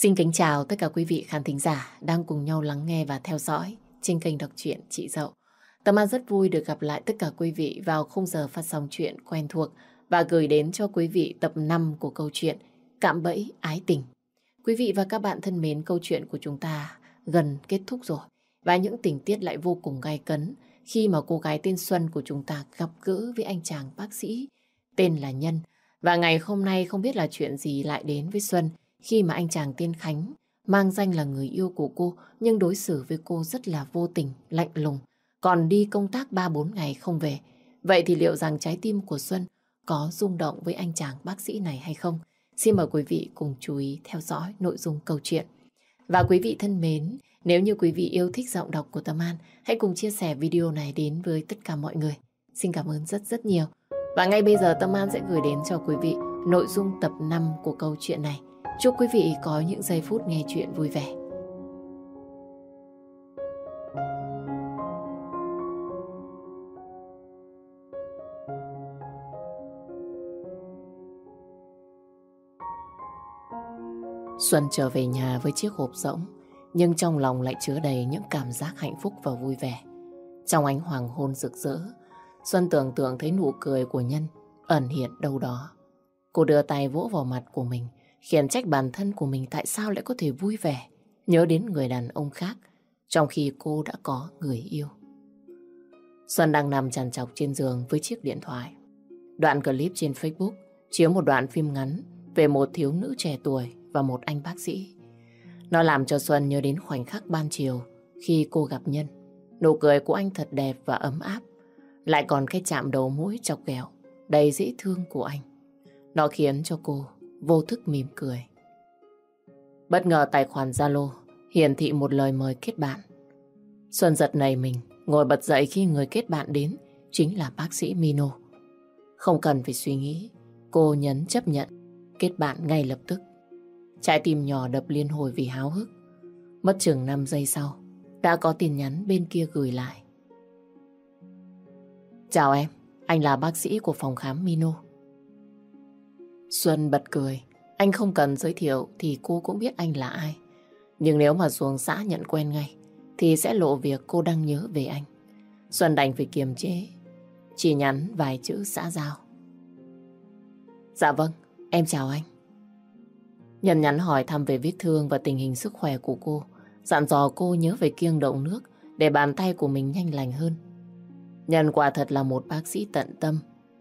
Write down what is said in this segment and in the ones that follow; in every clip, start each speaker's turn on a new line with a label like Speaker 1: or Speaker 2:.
Speaker 1: Xin kính chào tất cả quý vị khán thính giả đang cùng nhau lắng nghe và theo dõi trên kênh đọc truyện Chị Dậu. Tâm An rất vui được gặp lại tất cả quý vị vào khung giờ phát sóng chuyện quen thuộc và gửi đến cho quý vị tập 5 của câu chuyện Cạm bẫy ái tình. Quý vị và các bạn thân mến, câu chuyện của chúng ta gần kết thúc rồi và những tình tiết lại vô cùng gai cấn khi mà cô gái tên Xuân của chúng ta gặp gỡ với anh chàng bác sĩ tên là Nhân. Và ngày hôm nay không biết là chuyện gì lại đến với Xuân khi mà anh chàng tiên Khánh mang danh là người yêu của cô nhưng đối xử với cô rất là vô tình, lạnh lùng. Còn đi công tác 3-4 ngày không về. Vậy thì liệu rằng trái tim của Xuân có rung động với anh chàng bác sĩ này hay không? Xin mời quý vị cùng chú ý theo dõi nội dung câu chuyện. Và quý vị thân mến, nếu như quý vị yêu thích giọng đọc của Tâm An, hãy cùng chia sẻ video này đến với tất cả mọi người. Xin cảm ơn rất rất nhiều. Và ngay bây giờ Tâm An sẽ gửi đến cho quý vị nội dung tập 5 của câu chuyện này. Chúc quý vị có những giây phút nghe chuyện vui vẻ. Xuân trở về nhà với chiếc hộp rỗng, nhưng trong lòng lại chứa đầy những cảm giác hạnh phúc và vui vẻ. Trong ánh hoàng hôn rực rỡ, Xuân tưởng tượng thấy nụ cười của Nhân ẩn hiện đâu đó. Cô đưa tay vỗ vào mặt của mình, khiển trách bản thân của mình tại sao lại có thể vui vẻ, nhớ đến người đàn ông khác, trong khi cô đã có người yêu. Xuân đang nằm trằn trọc trên giường với chiếc điện thoại. Đoạn clip trên Facebook chiếu một đoạn phim ngắn về một thiếu nữ trẻ tuổi và một anh bác sĩ. Nó làm cho Xuân nhớ đến khoảnh khắc ban chiều khi cô gặp Nhân. Nụ cười của anh thật đẹp và ấm áp. Lại còn cái chạm đầu mũi chọc ghẹo, đầy dễ thương của anh. Nó khiến cho cô vô thức mỉm cười. Bất ngờ tài khoản Zalo hiển thị một lời mời kết bạn. Xuân giật này mình, ngồi bật dậy khi người kết bạn đến chính là bác sĩ Mino. Không cần phải suy nghĩ, cô nhấn chấp nhận, kết bạn ngay lập tức. Trái tim nhỏ đập liên hồi vì háo hức. Mất chừng 5 giây sau, đã có tin nhắn bên kia gửi lại. Chào em, anh là bác sĩ của phòng khám Mino. Xuân bật cười. Anh không cần giới thiệu thì cô cũng biết anh là ai. Nhưng nếu mà xuống xã nhận quen ngay, thì sẽ lộ việc cô đang nhớ về anh. Xuân đành phải kiềm chế, chỉ nhắn vài chữ xã giao. Dạ vâng, em chào anh. Nhân nhắn hỏi thăm về vết thương và tình hình sức khỏe của cô, dặn dò cô nhớ về kiêng động nước để bàn tay của mình nhanh lành hơn. Nhân quả thật là một bác sĩ tận tâm,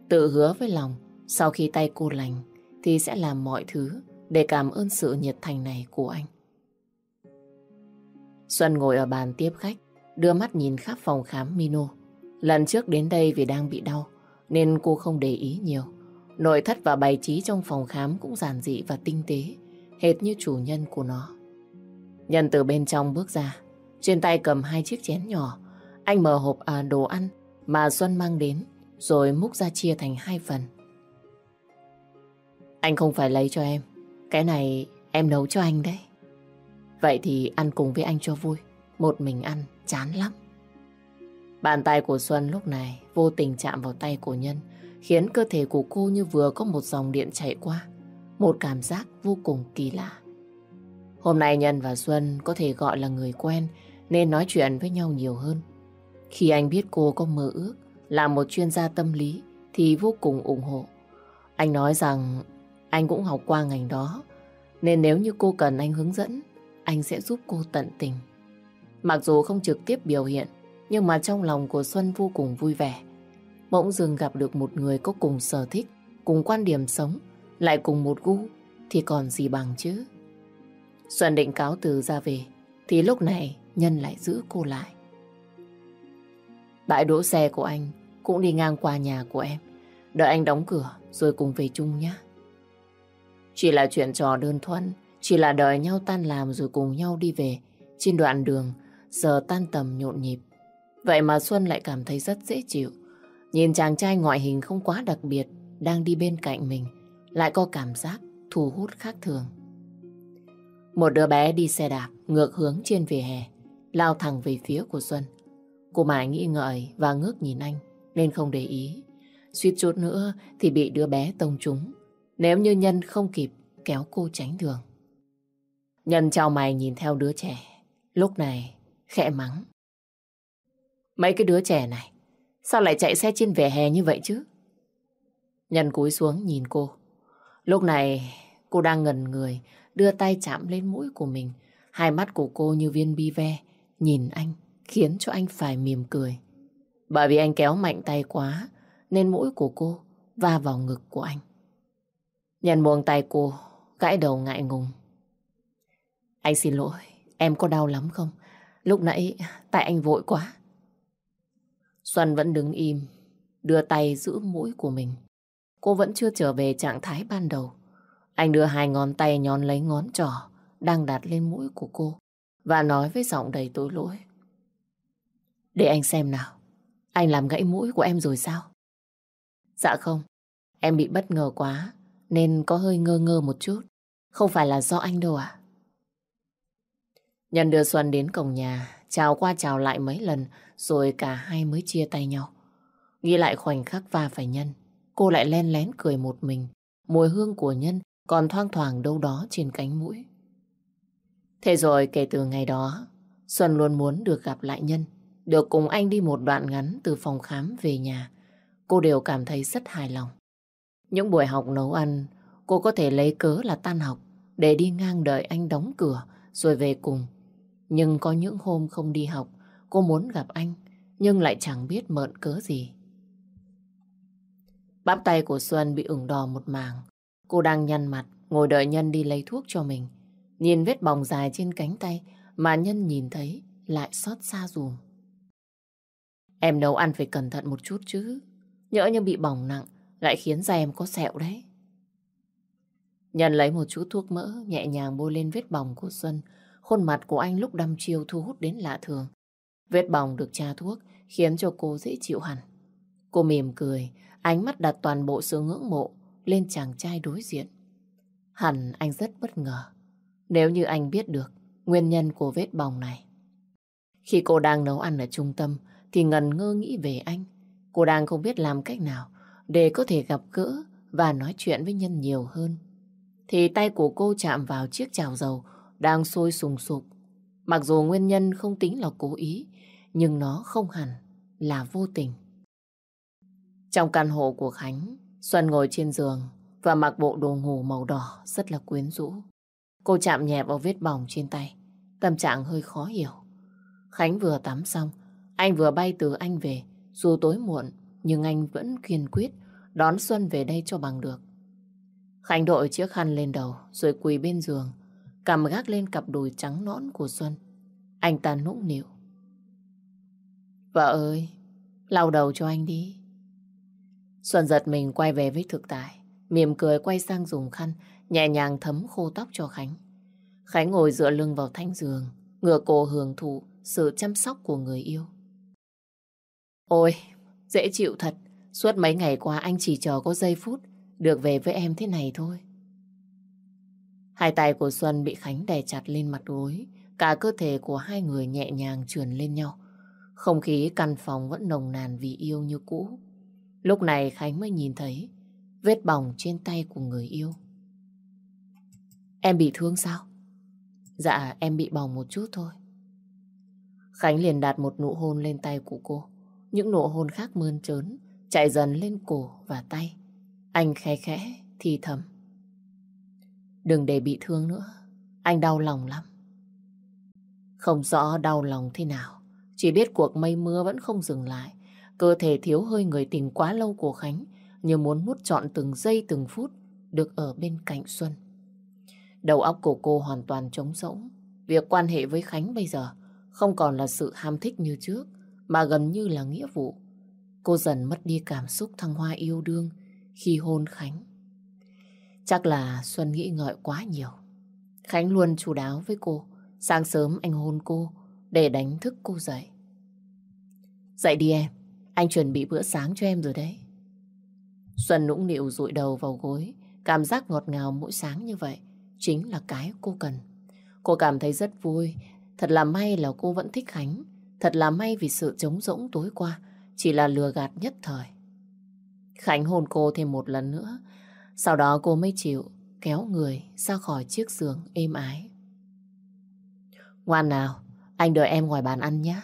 Speaker 1: tự hứa với lòng sau khi tay cô lành thì sẽ làm mọi thứ để cảm ơn sự nhiệt thành này của anh. Xuân ngồi ở bàn tiếp khách, đưa mắt nhìn khắp phòng khám Mino. Lần trước đến đây vì đang bị đau, nên cô không để ý nhiều. Nội thất và bày trí trong phòng khám cũng giản dị và tinh tế, hệt như chủ nhân của nó. Nhân từ bên trong bước ra, trên tay cầm hai chiếc chén nhỏ. Anh mở hộp à, đồ ăn mà Xuân mang đến, rồi múc ra chia thành hai phần. Anh không phải lấy cho em. Cái này em nấu cho anh đấy. Vậy thì ăn cùng với anh cho vui. Một mình ăn, chán lắm. Bàn tay của Xuân lúc này vô tình chạm vào tay của Nhân, khiến cơ thể của cô như vừa có một dòng điện chạy qua. Một cảm giác vô cùng kỳ lạ. Hôm nay Nhân và Xuân có thể gọi là người quen, nên nói chuyện với nhau nhiều hơn. Khi anh biết cô có mơ ước, là một chuyên gia tâm lý, thì vô cùng ủng hộ. Anh nói rằng anh cũng học qua ngành đó, nên nếu như cô cần anh hướng dẫn, anh sẽ giúp cô tận tình. Mặc dù không trực tiếp biểu hiện, nhưng mà trong lòng của Xuân vô cùng vui vẻ. Bỗng dưng gặp được một người có cùng sở thích, cùng quan điểm sống, lại cùng một gu, thì còn gì bằng chứ. Xuân định cáo từ ra về, thì lúc này Nhân lại giữ cô lại. Bãi đỗ xe của anh cũng đi ngang qua nhà của em. Đợi anh đóng cửa rồi cùng về chung nhé. Chỉ là chuyện trò đơn thuần, chỉ là đợi nhau tan làm rồi cùng nhau đi về. Trên đoạn đường, giờ tan tầm nhộn nhịp. Vậy mà Xuân lại cảm thấy rất dễ chịu. Nhìn chàng trai ngoại hình không quá đặc biệt, đang đi bên cạnh mình, lại có cảm giác thu hút khác thường. Một đứa bé đi xe đạp, ngược hướng trên vỉa hè, lao thẳng về phía của Xuân. Cô mãi nghĩ ngợi và ngước nhìn anh, nên không để ý. Suýt chút nữa thì bị đứa bé tông trúng. Nếu như nhân không kịp kéo cô tránh đường. Nhân chào mày nhìn theo đứa trẻ. Lúc này khẽ mắng. Mấy cái đứa trẻ này, sao lại chạy xe trên vỉa hè như vậy chứ? Nhân cúi xuống nhìn cô. Lúc này cô đang ngần người, đưa tay chạm lên mũi của mình. Hai mắt của cô như viên bi ve, nhìn anh, khiến cho anh phải mỉm cười. Bởi vì anh kéo mạnh tay quá, nên mũi của cô va vào ngực của anh. Nhân buông tay cô, gãi đầu ngại ngùng. Anh xin lỗi, em có đau lắm không? Lúc nãy tại anh vội quá. Xuân vẫn đứng im, đưa tay giữ mũi của mình. Cô vẫn chưa trở về trạng thái ban đầu. Anh đưa hai ngón tay nhón lấy ngón trỏ đang đặt lên mũi của cô và nói với giọng đầy tội lỗi. Để anh xem nào, anh làm gãy mũi của em rồi sao? Dạ không, em bị bất ngờ quá nên có hơi ngơ ngơ một chút. Không phải là do anh đâu à? Nhân đưa Xuân đến cổng nhà, chào qua chào lại mấy lần rồi cả hai mới chia tay nhau. Ghi lại khoảnh khắc va phải Nhân, cô lại len lén cười một mình. Mùi hương của Nhân còn thoang thoảng đâu đó trên cánh mũi. Thế rồi kể từ ngày đó, Xuân luôn muốn được gặp lại Nhân, được cùng anh đi một đoạn ngắn từ phòng khám về nhà. Cô đều cảm thấy rất hài lòng. Những buổi học nấu ăn, cô có thể lấy cớ là tan học để đi ngang đợi anh đóng cửa rồi về cùng. Nhưng có những hôm không đi học, cô muốn gặp anh, nhưng lại chẳng biết mượn cớ gì. Bắp tay của Xuân bị ửng đỏ một màng Cô đang nhăn mặt, ngồi đợi Nhân đi lấy thuốc cho mình. Nhìn vết bỏng dài trên cánh tay mà Nhân nhìn thấy lại xót xa dùm. Em nấu ăn phải cẩn thận một chút chứ. Nhỡ như bị bỏng nặng lại khiến da em có sẹo đấy. Nhân lấy một chút thuốc mỡ nhẹ nhàng bôi lên vết bỏng của Xuân. Khuôn mặt của anh lúc đăm chiêu thu hút đến lạ thường. Vết bỏng được tra thuốc khiến cho cô dễ chịu hẳn. Cô mỉm cười, ánh mắt đặt toàn bộ sự ngưỡng mộ lên chàng trai đối diện. Hẳn anh rất bất ngờ nếu như anh biết được nguyên nhân của vết bỏng này. Khi cô đang nấu ăn ở trung tâm thì ngần ngơ nghĩ về anh. Cô đang không biết làm cách nào để có thể gặp gỡ và nói chuyện với Nhân nhiều hơn. Thì tay của cô chạm vào chiếc chảo dầu đang sôi sùng sục. Mặc dù nguyên nhân không tính là cố ý, nhưng nó không hẳn là vô tình. Trong căn hộ của Khánh, Xuân ngồi trên giường và mặc bộ đồ ngủ màu đỏ rất là quyến rũ. Cô chạm nhẹ vào vết bỏng trên tay, tâm trạng hơi khó hiểu. Khánh vừa tắm xong, anh vừa bay từ anh về, dù tối muộn, nhưng anh vẫn kiên quyết đón Xuân về đây cho bằng được. Khánh đội chiếc khăn lên đầu, rồi quỳ bên giường, cầm gác lên cặp đùi trắng nõn của Xuân. Anh ta nũng nịu. Vợ ơi, lau đầu cho anh đi. Xuân giật mình quay về với thực tại, mỉm cười quay sang dùng khăn, nhẹ nhàng thấm khô tóc cho Khánh. Khánh ngồi dựa lưng vào thanh giường, ngửa cổ hưởng thụ sự chăm sóc của người yêu. Ôi, dễ chịu thật. Suốt mấy ngày qua anh chỉ chờ có giây phút được về với em thế này thôi. Hai tay của Xuân bị Khánh đè chặt lên mặt gối. Cả cơ thể của hai người nhẹ nhàng trườn lên nhau. Không khí căn phòng vẫn nồng nàn vì yêu như cũ. Lúc này Khánh mới nhìn thấy vết bỏng trên tay của người yêu. Em bị thương sao? Dạ, em bị bỏng một chút thôi. Khánh liền đặt một nụ hôn lên tay của cô. Những nụ hôn khác mơn trớn, chạy dần lên cổ và tay. Anh khẽ khẽ, thì thầm. Đừng để bị thương nữa, anh đau lòng lắm. Không rõ đau lòng thế nào, chỉ biết cuộc mây mưa vẫn không dừng lại. Cơ thể thiếu hơi người tình quá lâu của Khánh, như muốn mút trọn từng giây từng phút được ở bên cạnh Xuân. Đầu óc của cô hoàn toàn trống rỗng. Việc quan hệ với Khánh bây giờ không còn là sự ham thích như trước, mà gần như là nghĩa vụ. Cô dần mất đi cảm xúc thăng hoa yêu đương khi hôn Khánh. Chắc là Xuân nghĩ ngợi quá nhiều. Khánh luôn chú đáo với cô. Sáng sớm anh hôn cô để đánh thức cô dậy. Dậy đi em, anh chuẩn bị bữa sáng cho em rồi đấy. Xuân nũng nịu rụi đầu vào gối, cảm giác ngọt ngào mỗi sáng như vậy chính là cái cô cần. Cô cảm thấy rất vui, thật là may là cô vẫn thích Khánh, thật là may vì sự trống rỗng tối qua chỉ là lừa gạt nhất thời. Khánh hôn cô thêm một lần nữa, sau đó cô mới chịu kéo người ra khỏi chiếc giường êm ái. Ngoan nào, anh đợi em ngoài bàn ăn nhé.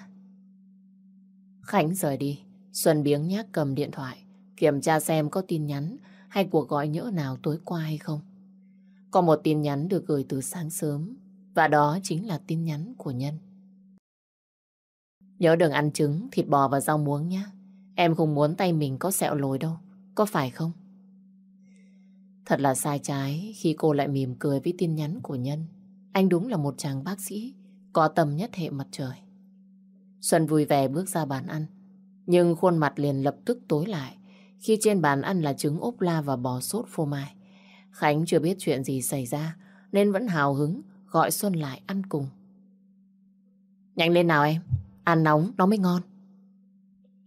Speaker 1: Khánh rời đi, Xuân biếng nhác cầm điện thoại, kiểm tra xem có tin nhắn hay cuộc gọi nhỡ nào tối qua hay không. Có một tin nhắn được gửi từ sáng sớm, và đó chính là tin nhắn của Nhân. Nhớ đừng ăn trứng, thịt bò và rau muống nhé. Em không muốn tay mình có sẹo lồi đâu, có phải không? Thật là sai trái khi cô lại mỉm cười với tin nhắn của Nhân. Anh đúng là một chàng bác sĩ, có tầm nhất hệ mặt trời. Xuân vui vẻ bước ra bàn ăn, nhưng khuôn mặt liền lập tức tối lại khi trên bàn ăn là trứng ốp la và bò sốt phô mai. Khánh chưa biết chuyện gì xảy ra nên vẫn hào hứng gọi Xuân lại ăn cùng. Nhanh lên nào em, ăn nóng nó mới ngon.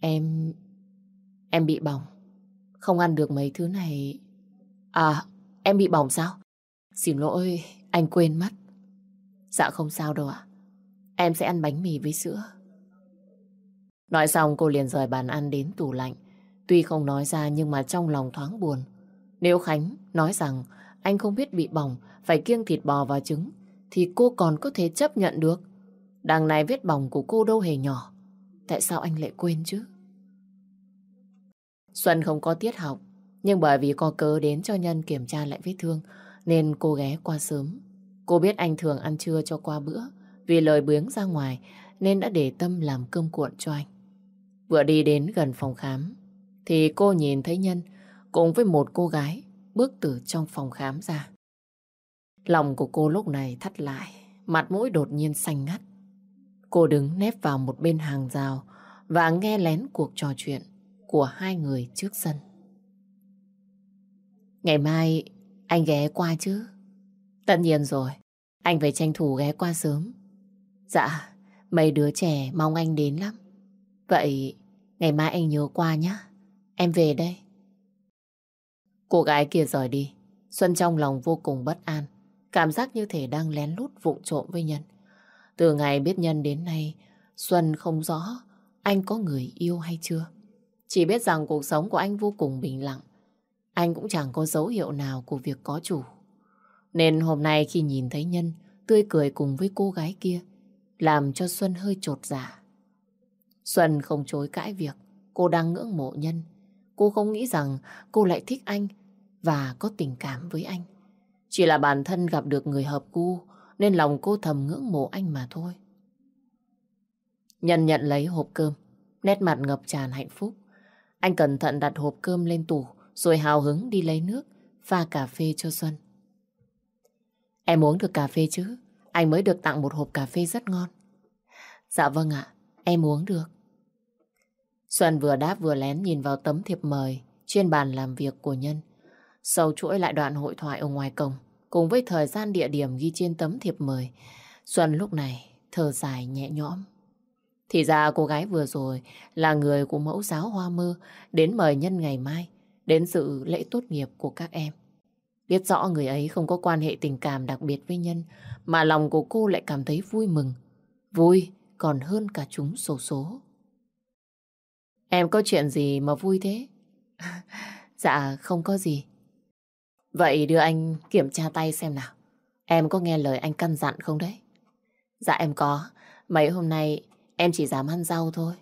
Speaker 1: Em... em bị bỏng, không ăn được mấy thứ này. À, em bị bỏng sao? Xin lỗi, anh quên mất. Dạ không sao đâu ạ. Em sẽ ăn bánh mì với sữa. Nói xong cô liền rời bàn ăn đến tủ lạnh. Tuy không nói ra nhưng mà trong lòng thoáng buồn. Nếu Khánh nói rằng anh không biết bị bỏng, phải kiêng thịt bò và trứng, thì cô còn có thể chấp nhận được. Đằng này vết bỏng của cô đâu hề nhỏ. Tại sao anh lại quên chứ? Xuân không có tiết học, nhưng bởi vì có cớ đến cho Nhân kiểm tra lại vết thương, nên cô ghé qua sớm. Cô biết anh thường ăn trưa cho qua bữa, vì lời bướng ra ngoài nên đã để tâm làm cơm cuộn cho anh. Vừa đi đến gần phòng khám, thì cô nhìn thấy Nhân cùng với một cô gái bước từ trong phòng khám ra. Lòng của cô lúc này thắt lại, mặt mũi đột nhiên xanh ngắt. Cô đứng nép vào một bên hàng rào và nghe lén cuộc trò chuyện của hai người trước sân. Ngày mai anh ghé qua chứ? Tất nhiên rồi, anh phải tranh thủ ghé qua sớm. Dạ, mấy đứa trẻ mong anh đến lắm. Vậy ngày mai anh nhớ qua nhé. Em về đây. Cô gái kia rời đi. Xuân trong lòng vô cùng bất an. Cảm giác như thể đang lén lút vụng trộm với Nhân. Từ ngày biết Nhân đến nay, Xuân không rõ anh có người yêu hay chưa. Chỉ biết rằng cuộc sống của anh vô cùng bình lặng. Anh cũng chẳng có dấu hiệu nào của việc có chủ. Nên hôm nay khi nhìn thấy Nhân tươi cười cùng với cô gái kia, làm cho Xuân hơi trột dạ. Xuân không chối cãi việc cô đang ngưỡng mộ Nhân. Cô không nghĩ rằng cô lại thích anh và có tình cảm với anh. Chỉ là bản thân gặp được người hợp gu nên lòng cô thầm ngưỡng mộ anh mà thôi. Nhân nhận lấy hộp cơm, nét mặt ngập tràn hạnh phúc. Anh cẩn thận đặt hộp cơm lên tủ rồi hào hứng đi lấy nước, pha cà phê cho Xuân. Em uống được cà phê chứ? Anh mới được tặng một hộp cà phê rất ngon. Dạ vâng ạ, em uống được. Xuân vừa đáp vừa lén nhìn vào tấm thiệp mời trên bàn làm việc của Nhân. sau chuỗi lại đoạn hội thoại ở ngoài cổng, cùng với thời gian địa điểm ghi trên tấm thiệp mời. Xuân lúc này thở dài nhẹ nhõm. Thì ra cô gái vừa rồi là người của mẫu giáo Hoa Mơ đến mời Nhân ngày mai, đến sự lễ tốt nghiệp của các em. Biết rõ người ấy không có quan hệ tình cảm đặc biệt với Nhân, mà lòng của cô lại cảm thấy vui mừng. Vui còn hơn cả chúng sổ số, số. Em có chuyện gì mà vui thế? dạ không có gì. Vậy đưa anh kiểm tra tay xem nào. Em có nghe lời anh căn dặn không đấy? Dạ em có. Mấy hôm nay em chỉ dám ăn rau thôi.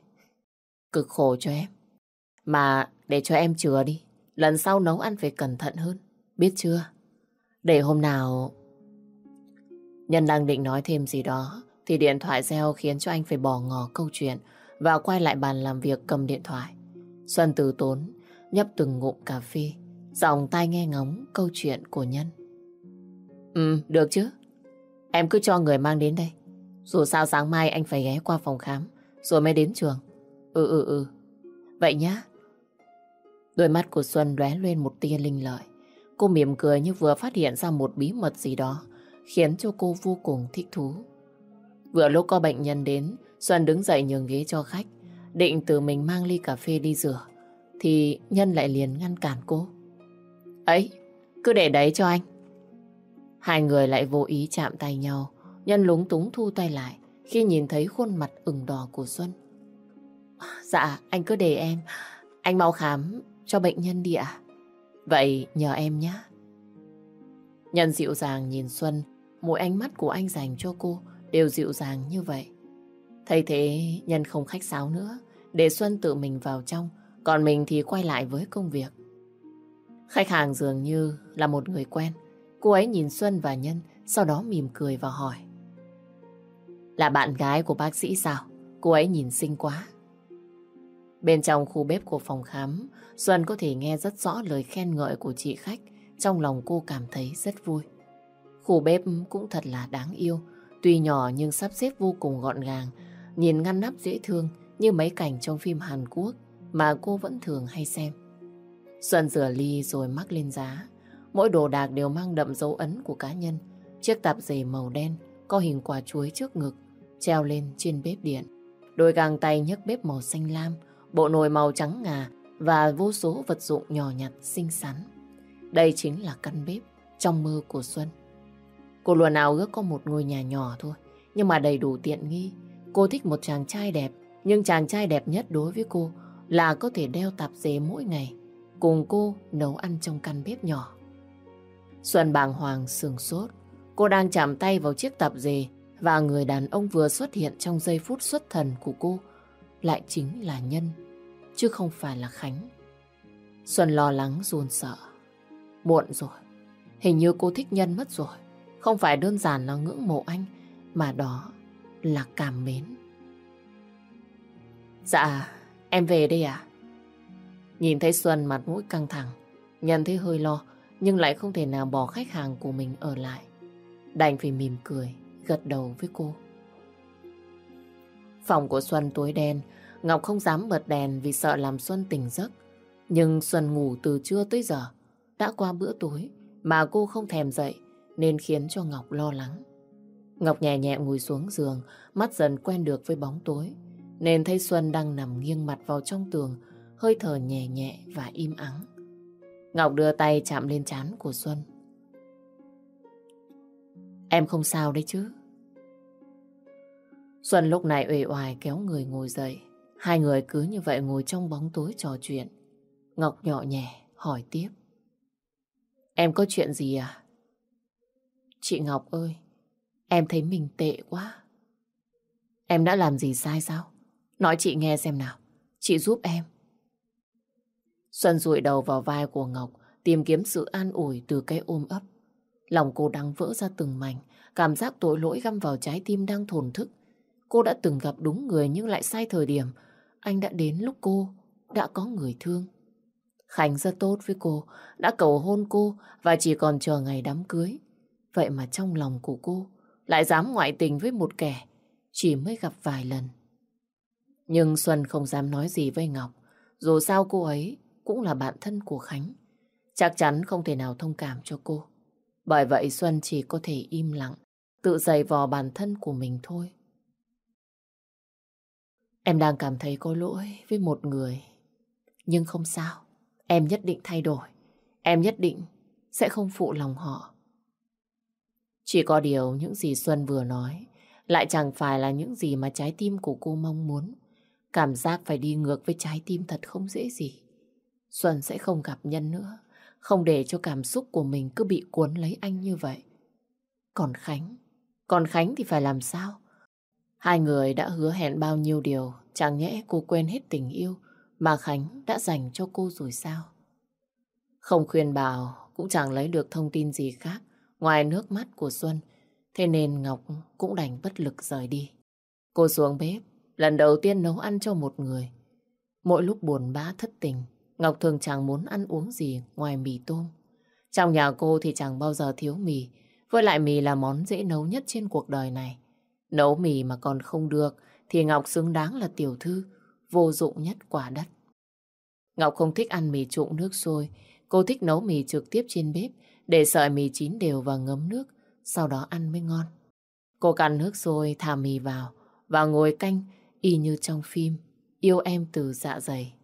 Speaker 1: Cực khổ cho em. Mà để cho em chừa đi. Lần sau nấu ăn phải cẩn thận hơn. Biết chưa? Để hôm nào... Nhân đang định nói thêm gì đó, thì điện thoại reo khiến cho anh phải bỏ ngỏ câu chuyện và quay lại bàn làm việc cầm điện thoại. Xuân từ tốn nhấp từng ngụm cà phê dòng tai nghe ngóng câu chuyện của Nhân. Ừ, được chứ. Em cứ cho người mang đến đây. Dù sao sáng mai anh phải ghé qua phòng khám, rồi mới đến trường. Ừ, ừ, ừ. Vậy nhá. Đôi mắt của Xuân lóe lên một tia linh lợi. Cô mỉm cười như vừa phát hiện ra một bí mật gì đó, khiến cho cô vô cùng thích thú. Vừa lúc có bệnh nhân đến, Xuân đứng dậy nhường ghế cho khách, định tự mình mang ly cà phê đi rửa, thì Nhân lại liền ngăn cản cô. Ấy, cứ để đấy cho anh. Hai người lại vô ý chạm tay nhau. Nhân lúng túng thu tay lại khi nhìn thấy khuôn mặt ửng đỏ của Xuân. Dạ, anh cứ để em. Anh mau khám cho bệnh nhân đi ạ. Vậy nhờ em nhé. Nhân dịu dàng nhìn Xuân, mỗi ánh mắt của anh dành cho cô đều dịu dàng như vậy. Thấy thế, Nhân không khách sáo nữa, để Xuân tự mình vào trong, còn mình thì quay lại với công việc. Khách hàng dường như là một người quen. Cô ấy nhìn Xuân và Nhân, sau đó mỉm cười và hỏi. Là bạn gái của bác sĩ sao? Cô ấy nhìn xinh quá. Bên trong khu bếp của phòng khám, Xuân có thể nghe rất rõ lời khen ngợi của chị khách. Trong lòng cô cảm thấy rất vui. Khu bếp cũng thật là đáng yêu. Tuy nhỏ nhưng sắp xếp vô cùng gọn gàng. Nhìn ngăn nắp dễ thương như mấy cảnh trong phim Hàn Quốc mà cô vẫn thường hay xem. Xuân rửa ly rồi mắc lên giá. Mỗi đồ đạc đều mang đậm dấu ấn của cá nhân. Chiếc tạp dề màu đen có hình quả chuối trước ngực treo lên trên bếp điện. Đôi găng tay nhấc bếp màu xanh lam, bộ nồi màu trắng ngà và vô số vật dụng nhỏ nhặt xinh xắn. Đây chính là căn bếp trong mơ của Xuân. Cô luôn nào ước có một ngôi nhà nhỏ thôi, nhưng mà đầy đủ tiện nghi. Cô thích một chàng trai đẹp, nhưng chàng trai đẹp nhất đối với cô là có thể đeo tạp dề mỗi ngày, cùng cô nấu ăn trong căn bếp nhỏ. Xuân bàng hoàng sừng sốt, cô đang chạm tay vào chiếc tạp dề và người đàn ông vừa xuất hiện trong giây phút xuất thần của cô lại chính là Nhân, chứ không phải là Khánh. Xuân lo lắng run sợ. Muộn rồi, hình như cô thích Nhân mất rồi. Không phải đơn giản là ngưỡng mộ anh, mà đó là cảm mến. Dạ, em về đây à? Nhìn thấy Xuân mặt mũi căng thẳng, Nhân thấy hơi lo, nhưng lại không thể nào bỏ khách hàng của mình ở lại. Đành phải mỉm cười, gật đầu với cô. Phòng của Xuân tối đen, Ngọc không dám bật đèn vì sợ làm Xuân tỉnh giấc. Nhưng Xuân ngủ từ trưa tới giờ, đã qua bữa tối mà cô không thèm dậy nên khiến cho Ngọc lo lắng. Ngọc nhẹ nhẹ ngồi xuống giường, mắt dần quen được với bóng tối, nên thấy Xuân đang nằm nghiêng mặt vào trong tường, hơi thở nhẹ nhẹ và im ắng. Ngọc đưa tay chạm lên trán của Xuân. Em không sao đấy chứ? Xuân lúc này uể oải kéo người ngồi dậy. Hai người cứ như vậy ngồi trong bóng tối trò chuyện. Ngọc nhỏ nhẹ hỏi tiếp. Em có chuyện gì à? Chị Ngọc ơi, em thấy mình tệ quá. Em đã làm gì sai sao? Nói chị nghe xem nào, chị giúp em. Xuân rụi đầu vào vai của Ngọc, tìm kiếm sự an ủi từ cái ôm ấp. Lòng cô đang vỡ ra từng mảnh, cảm giác tội lỗi găm vào trái tim đang thổn thức. Cô đã từng gặp đúng người nhưng lại sai thời điểm. Anh đã đến lúc cô đã có người thương. Khánh rất tốt với cô, đã cầu hôn cô và chỉ còn chờ ngày đám cưới. Vậy mà trong lòng của cô lại dám ngoại tình với một kẻ chỉ mới gặp vài lần. Nhưng Xuân không dám nói gì với Ngọc. Dù sao cô ấy cũng là bạn thân của Khánh. Chắc chắn không thể nào thông cảm cho cô. Bởi vậy Xuân chỉ có thể im lặng, tự giày vò bản thân của mình thôi. Em đang cảm thấy có lỗi với một người. Nhưng không sao, em nhất định thay đổi. Em nhất định sẽ không phụ lòng họ. Chỉ có điều những gì Xuân vừa nói lại chẳng phải là những gì mà trái tim của cô mong muốn. Cảm giác phải đi ngược với trái tim thật không dễ gì. Xuân sẽ không gặp Nhân nữa. Không để cho cảm xúc của mình cứ bị cuốn lấy anh như vậy. Còn Khánh, còn Khánh thì phải làm sao? Hai người đã hứa hẹn bao nhiêu điều, chẳng nhẽ cô quên hết tình yêu mà Khánh đã dành cho cô rồi sao? Không khuyên bảo, cũng chẳng lấy được thông tin gì khác ngoài nước mắt của Xuân, thế nên Ngọc cũng đành bất lực rời đi. Cô xuống bếp, lần đầu tiên nấu ăn cho một người. Mỗi lúc buồn bã thất tình, Ngọc thường chẳng muốn ăn uống gì ngoài mì tôm. Trong nhà cô thì chẳng bao giờ thiếu mì, với lại mì là món dễ nấu nhất trên cuộc đời này. Nấu mì mà còn không được thì Ngọc xứng đáng là tiểu thư, vô dụng nhất quả đất. Ngọc không thích ăn mì trụng nước sôi, cô thích nấu mì trực tiếp trên bếp để sợi mì chín đều và ngấm nước, sau đó ăn mới ngon. Cô cắn nước sôi, thả mì vào và ngồi canh y như trong phim, yêu em từ dạ dày.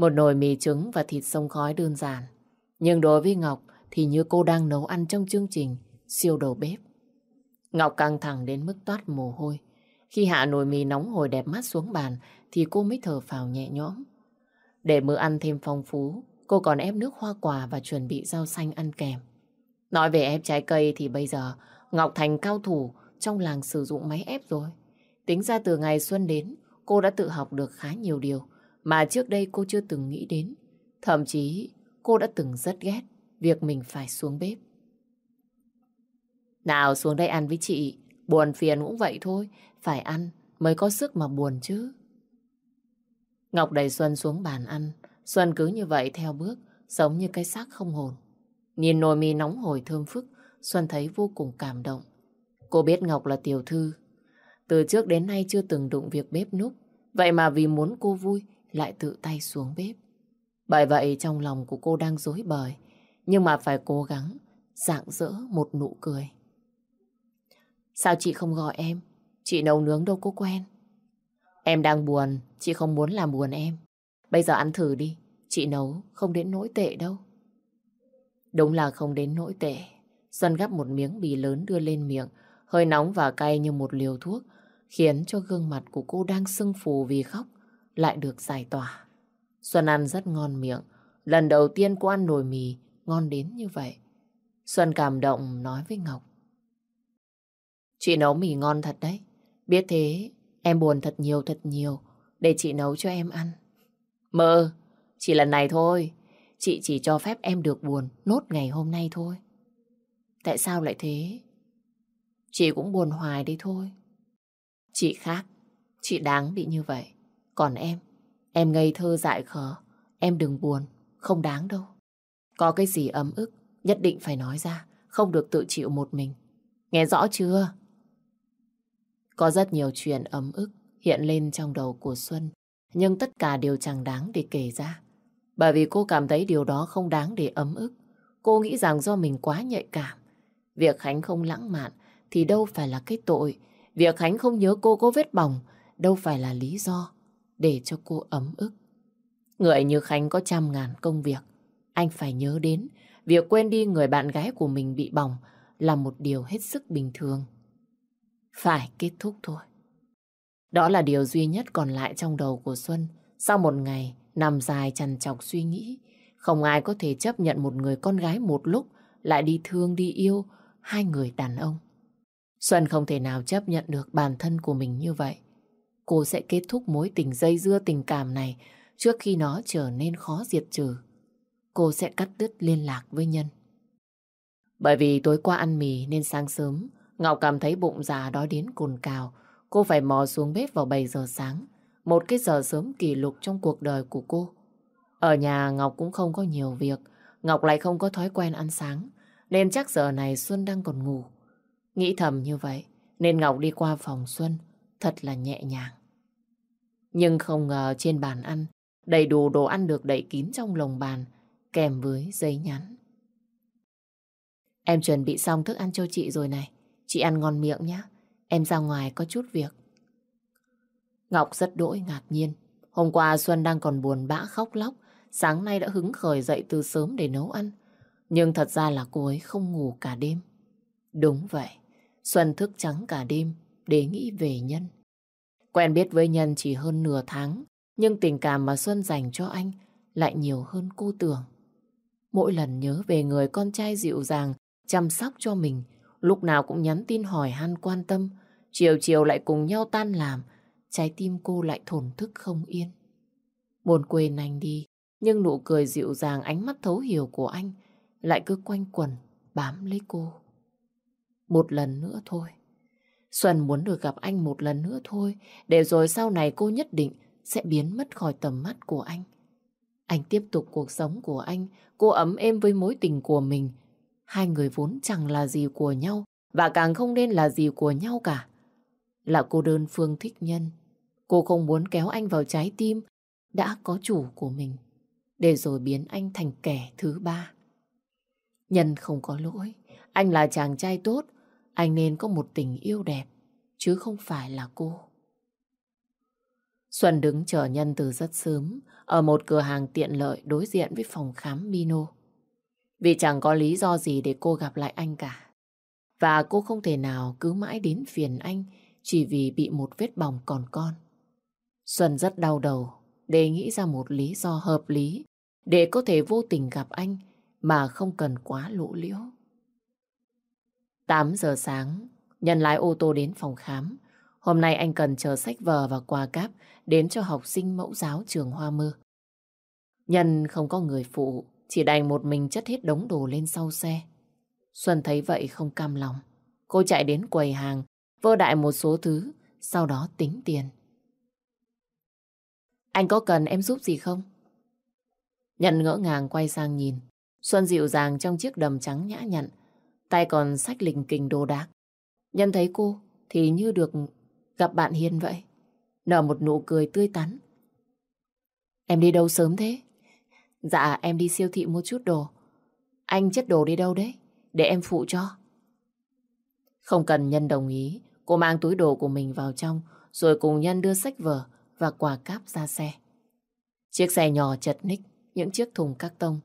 Speaker 1: Một nồi mì trứng và thịt sông khói đơn giản. Nhưng đối với Ngọc thì như cô đang nấu ăn trong chương trình siêu đầu bếp. Ngọc căng thẳng đến mức toát mồ hôi. Khi hạ nồi mì nóng hồi đẹp mắt xuống bàn thì cô mới thở phào nhẹ nhõm. Để bữa ăn thêm phong phú, cô còn ép nước hoa quả và chuẩn bị rau xanh ăn kèm. Nói về ép trái cây thì bây giờ Ngọc thành cao thủ trong làng sử dụng máy ép rồi. Tính ra từ ngày Xuân đến, cô đã tự học được khá nhiều điều mà trước đây cô chưa từng nghĩ đến. Thậm chí cô đã từng rất ghét việc mình phải xuống bếp. Nào xuống đây ăn với chị, buồn phiền cũng vậy thôi, phải ăn mới có sức mà buồn chứ. Ngọc đẩy Xuân xuống bàn ăn, Xuân cứ như vậy theo bước, giống như cái xác không hồn. Nhìn nồi mì nóng hổi thơm phức, Xuân thấy vô cùng cảm động. Cô biết Ngọc là tiểu thư. Từ trước đến nay chưa từng đụng việc bếp núc. Vậy mà vì muốn cô vui, lại tự tay xuống bếp. Bởi vậy trong lòng của cô đang dối bời. Nhưng mà phải cố gắng dạng dỡ một nụ cười. Sao chị không gọi em? Chị nấu nướng đâu có quen. Em đang buồn, chị không muốn làm buồn em. Bây giờ ăn thử đi, chị nấu không đến nỗi tệ đâu. Đúng là không đến nỗi tệ. Xuân gắp một miếng bì lớn đưa lên miệng, hơi nóng và cay như một liều thuốc, khiến cho gương mặt của cô đang sưng phù vì khóc, lại được giải tỏa. Xuân ăn rất ngon miệng, lần đầu tiên cô ăn nồi mì ngon đến như vậy. Xuân cảm động nói với Ngọc. Chị nấu mì ngon thật đấy, biết thế em buồn thật nhiều thật nhiều để chị nấu cho em ăn. Mơ, chỉ lần này thôi, chị chỉ cho phép em được buồn nốt ngày hôm nay thôi. Tại sao lại thế? Chị cũng buồn hoài đi thôi. Chị khác, chị đáng bị như vậy. Còn em, em ngây thơ dại khờ, em đừng buồn, không đáng đâu. Có cái gì ấm ức, nhất định phải nói ra, không được tự chịu một mình. Nghe rõ chưa? Có rất nhiều chuyện ấm ức hiện lên trong đầu của Xuân, nhưng tất cả đều chẳng đáng để kể ra. Bởi vì cô cảm thấy điều đó không đáng để ấm ức. Cô nghĩ rằng do mình quá nhạy cảm. Việc Khánh không lãng mạn thì đâu phải là cái tội. Việc Khánh không nhớ cô có vết bỏng đâu phải là lý do để cho cô ấm ức. Người như Khánh có trăm ngàn công việc. Anh phải nhớ đến việc quên đi người bạn gái của mình bị bỏng là một điều hết sức bình thường. Phải kết thúc thôi. Đó là điều duy nhất còn lại trong đầu của Xuân. Sau một ngày nằm dài chằn chọc suy nghĩ, không ai có thể chấp nhận một người con gái một lúc lại đi thương đi yêu hai người đàn ông. Xuân không thể nào chấp nhận được bản thân của mình như vậy. Cô sẽ kết thúc mối tình dây dưa tình cảm này trước khi nó trở nên khó diệt trừ. Cô sẽ cắt đứt liên lạc với Nhân. Bởi vì tối qua ăn mì nên sáng sớm, Ngọc cảm thấy bụng già đói đến cồn cào. Cô phải mò xuống bếp vào 7 giờ sáng. Một cái giờ sớm kỷ lục trong cuộc đời của cô. Ở nhà Ngọc cũng không có nhiều việc. Ngọc lại không có thói quen ăn sáng. Nên chắc giờ này Xuân đang còn ngủ. Nghĩ thầm như vậy, nên Ngọc đi qua phòng Xuân, thật là nhẹ nhàng. Nhưng không ngờ trên bàn ăn, đầy đủ đồ ăn được đậy kín trong lồng bàn, kèm với giấy nhắn. Em chuẩn bị xong thức ăn cho chị rồi này. Chị ăn ngon miệng nhé. Em ra ngoài có chút việc. Ngọc rất đỗi ngạc nhiên. Hôm qua Xuân đang còn buồn bã khóc lóc. Sáng nay đã hứng khởi dậy từ sớm để nấu ăn. Nhưng thật ra là cô ấy không ngủ cả đêm. Đúng vậy. Xuân thức trắng cả đêm để nghĩ về Nhân. Quen biết với Nhân chỉ hơn nửa tháng, nhưng tình cảm mà Xuân dành cho anh lại nhiều hơn cô tưởng. Mỗi lần nhớ về người con trai dịu dàng, chăm sóc cho mình, lúc nào cũng nhắn tin hỏi han quan tâm, chiều chiều lại cùng nhau tan làm, trái tim cô lại thổn thức không yên. Buồn quên anh đi, nhưng nụ cười dịu dàng ánh mắt thấu hiểu của anh lại cứ quanh quẩn bám lấy cô. Một lần nữa thôi. Xuân muốn được gặp anh một lần nữa thôi, để rồi sau này cô nhất định sẽ biến mất khỏi tầm mắt của anh. Anh tiếp tục cuộc sống của anh, cô ấm êm với mối tình của mình. Hai người vốn chẳng là gì của nhau, và càng không nên là gì của nhau cả. Là cô đơn phương thích nhân. Cô không muốn kéo anh vào trái tim, đã có chủ của mình, để rồi biến anh thành kẻ thứ ba. Nhân không có lỗi, anh là chàng trai tốt, anh nên có một tình yêu đẹp, chứ không phải là cô. Xuân đứng chờ Nhân từ rất sớm, ở một cửa hàng tiện lợi đối diện với phòng khám Mino. Vì chẳng có lý do gì để cô gặp lại anh cả. Và cô không thể nào cứ mãi đến phiền anh chỉ vì bị một vết bỏng còn con. Xuân rất đau đầu để nghĩ ra một lý do hợp lý để có thể vô tình gặp anh mà không cần quá lộ liễu. 8 giờ sáng, Nhân lái ô tô đến phòng khám. Hôm nay anh cần chờ sách vở và quà cáp đến cho học sinh mẫu giáo trường Hoa Mơ. Nhân không có người phụ, chỉ đành một mình chất hết đống đồ lên sau xe. Xuân thấy vậy không cam lòng. Cô chạy đến quầy hàng, vơ đại một số thứ, sau đó tính tiền. Anh có cần em giúp gì không? Nhận ngỡ ngàng quay sang nhìn. Xuân dịu dàng trong chiếc đầm trắng nhã nhặn, tay còn sách lình kình đồ đạc. Nhân thấy cô thì như được gặp bạn hiền vậy. Nở một nụ cười tươi tắn. Em đi đâu sớm thế? Dạ em đi siêu thị mua chút đồ. Anh chất đồ đi đâu đấy? Để em phụ cho. Không cần Nhân đồng ý, cô mang túi đồ của mình vào trong, rồi cùng Nhân đưa sách vở và quà cáp ra xe. Chiếc xe nhỏ chật ních, những chiếc thùng các tông.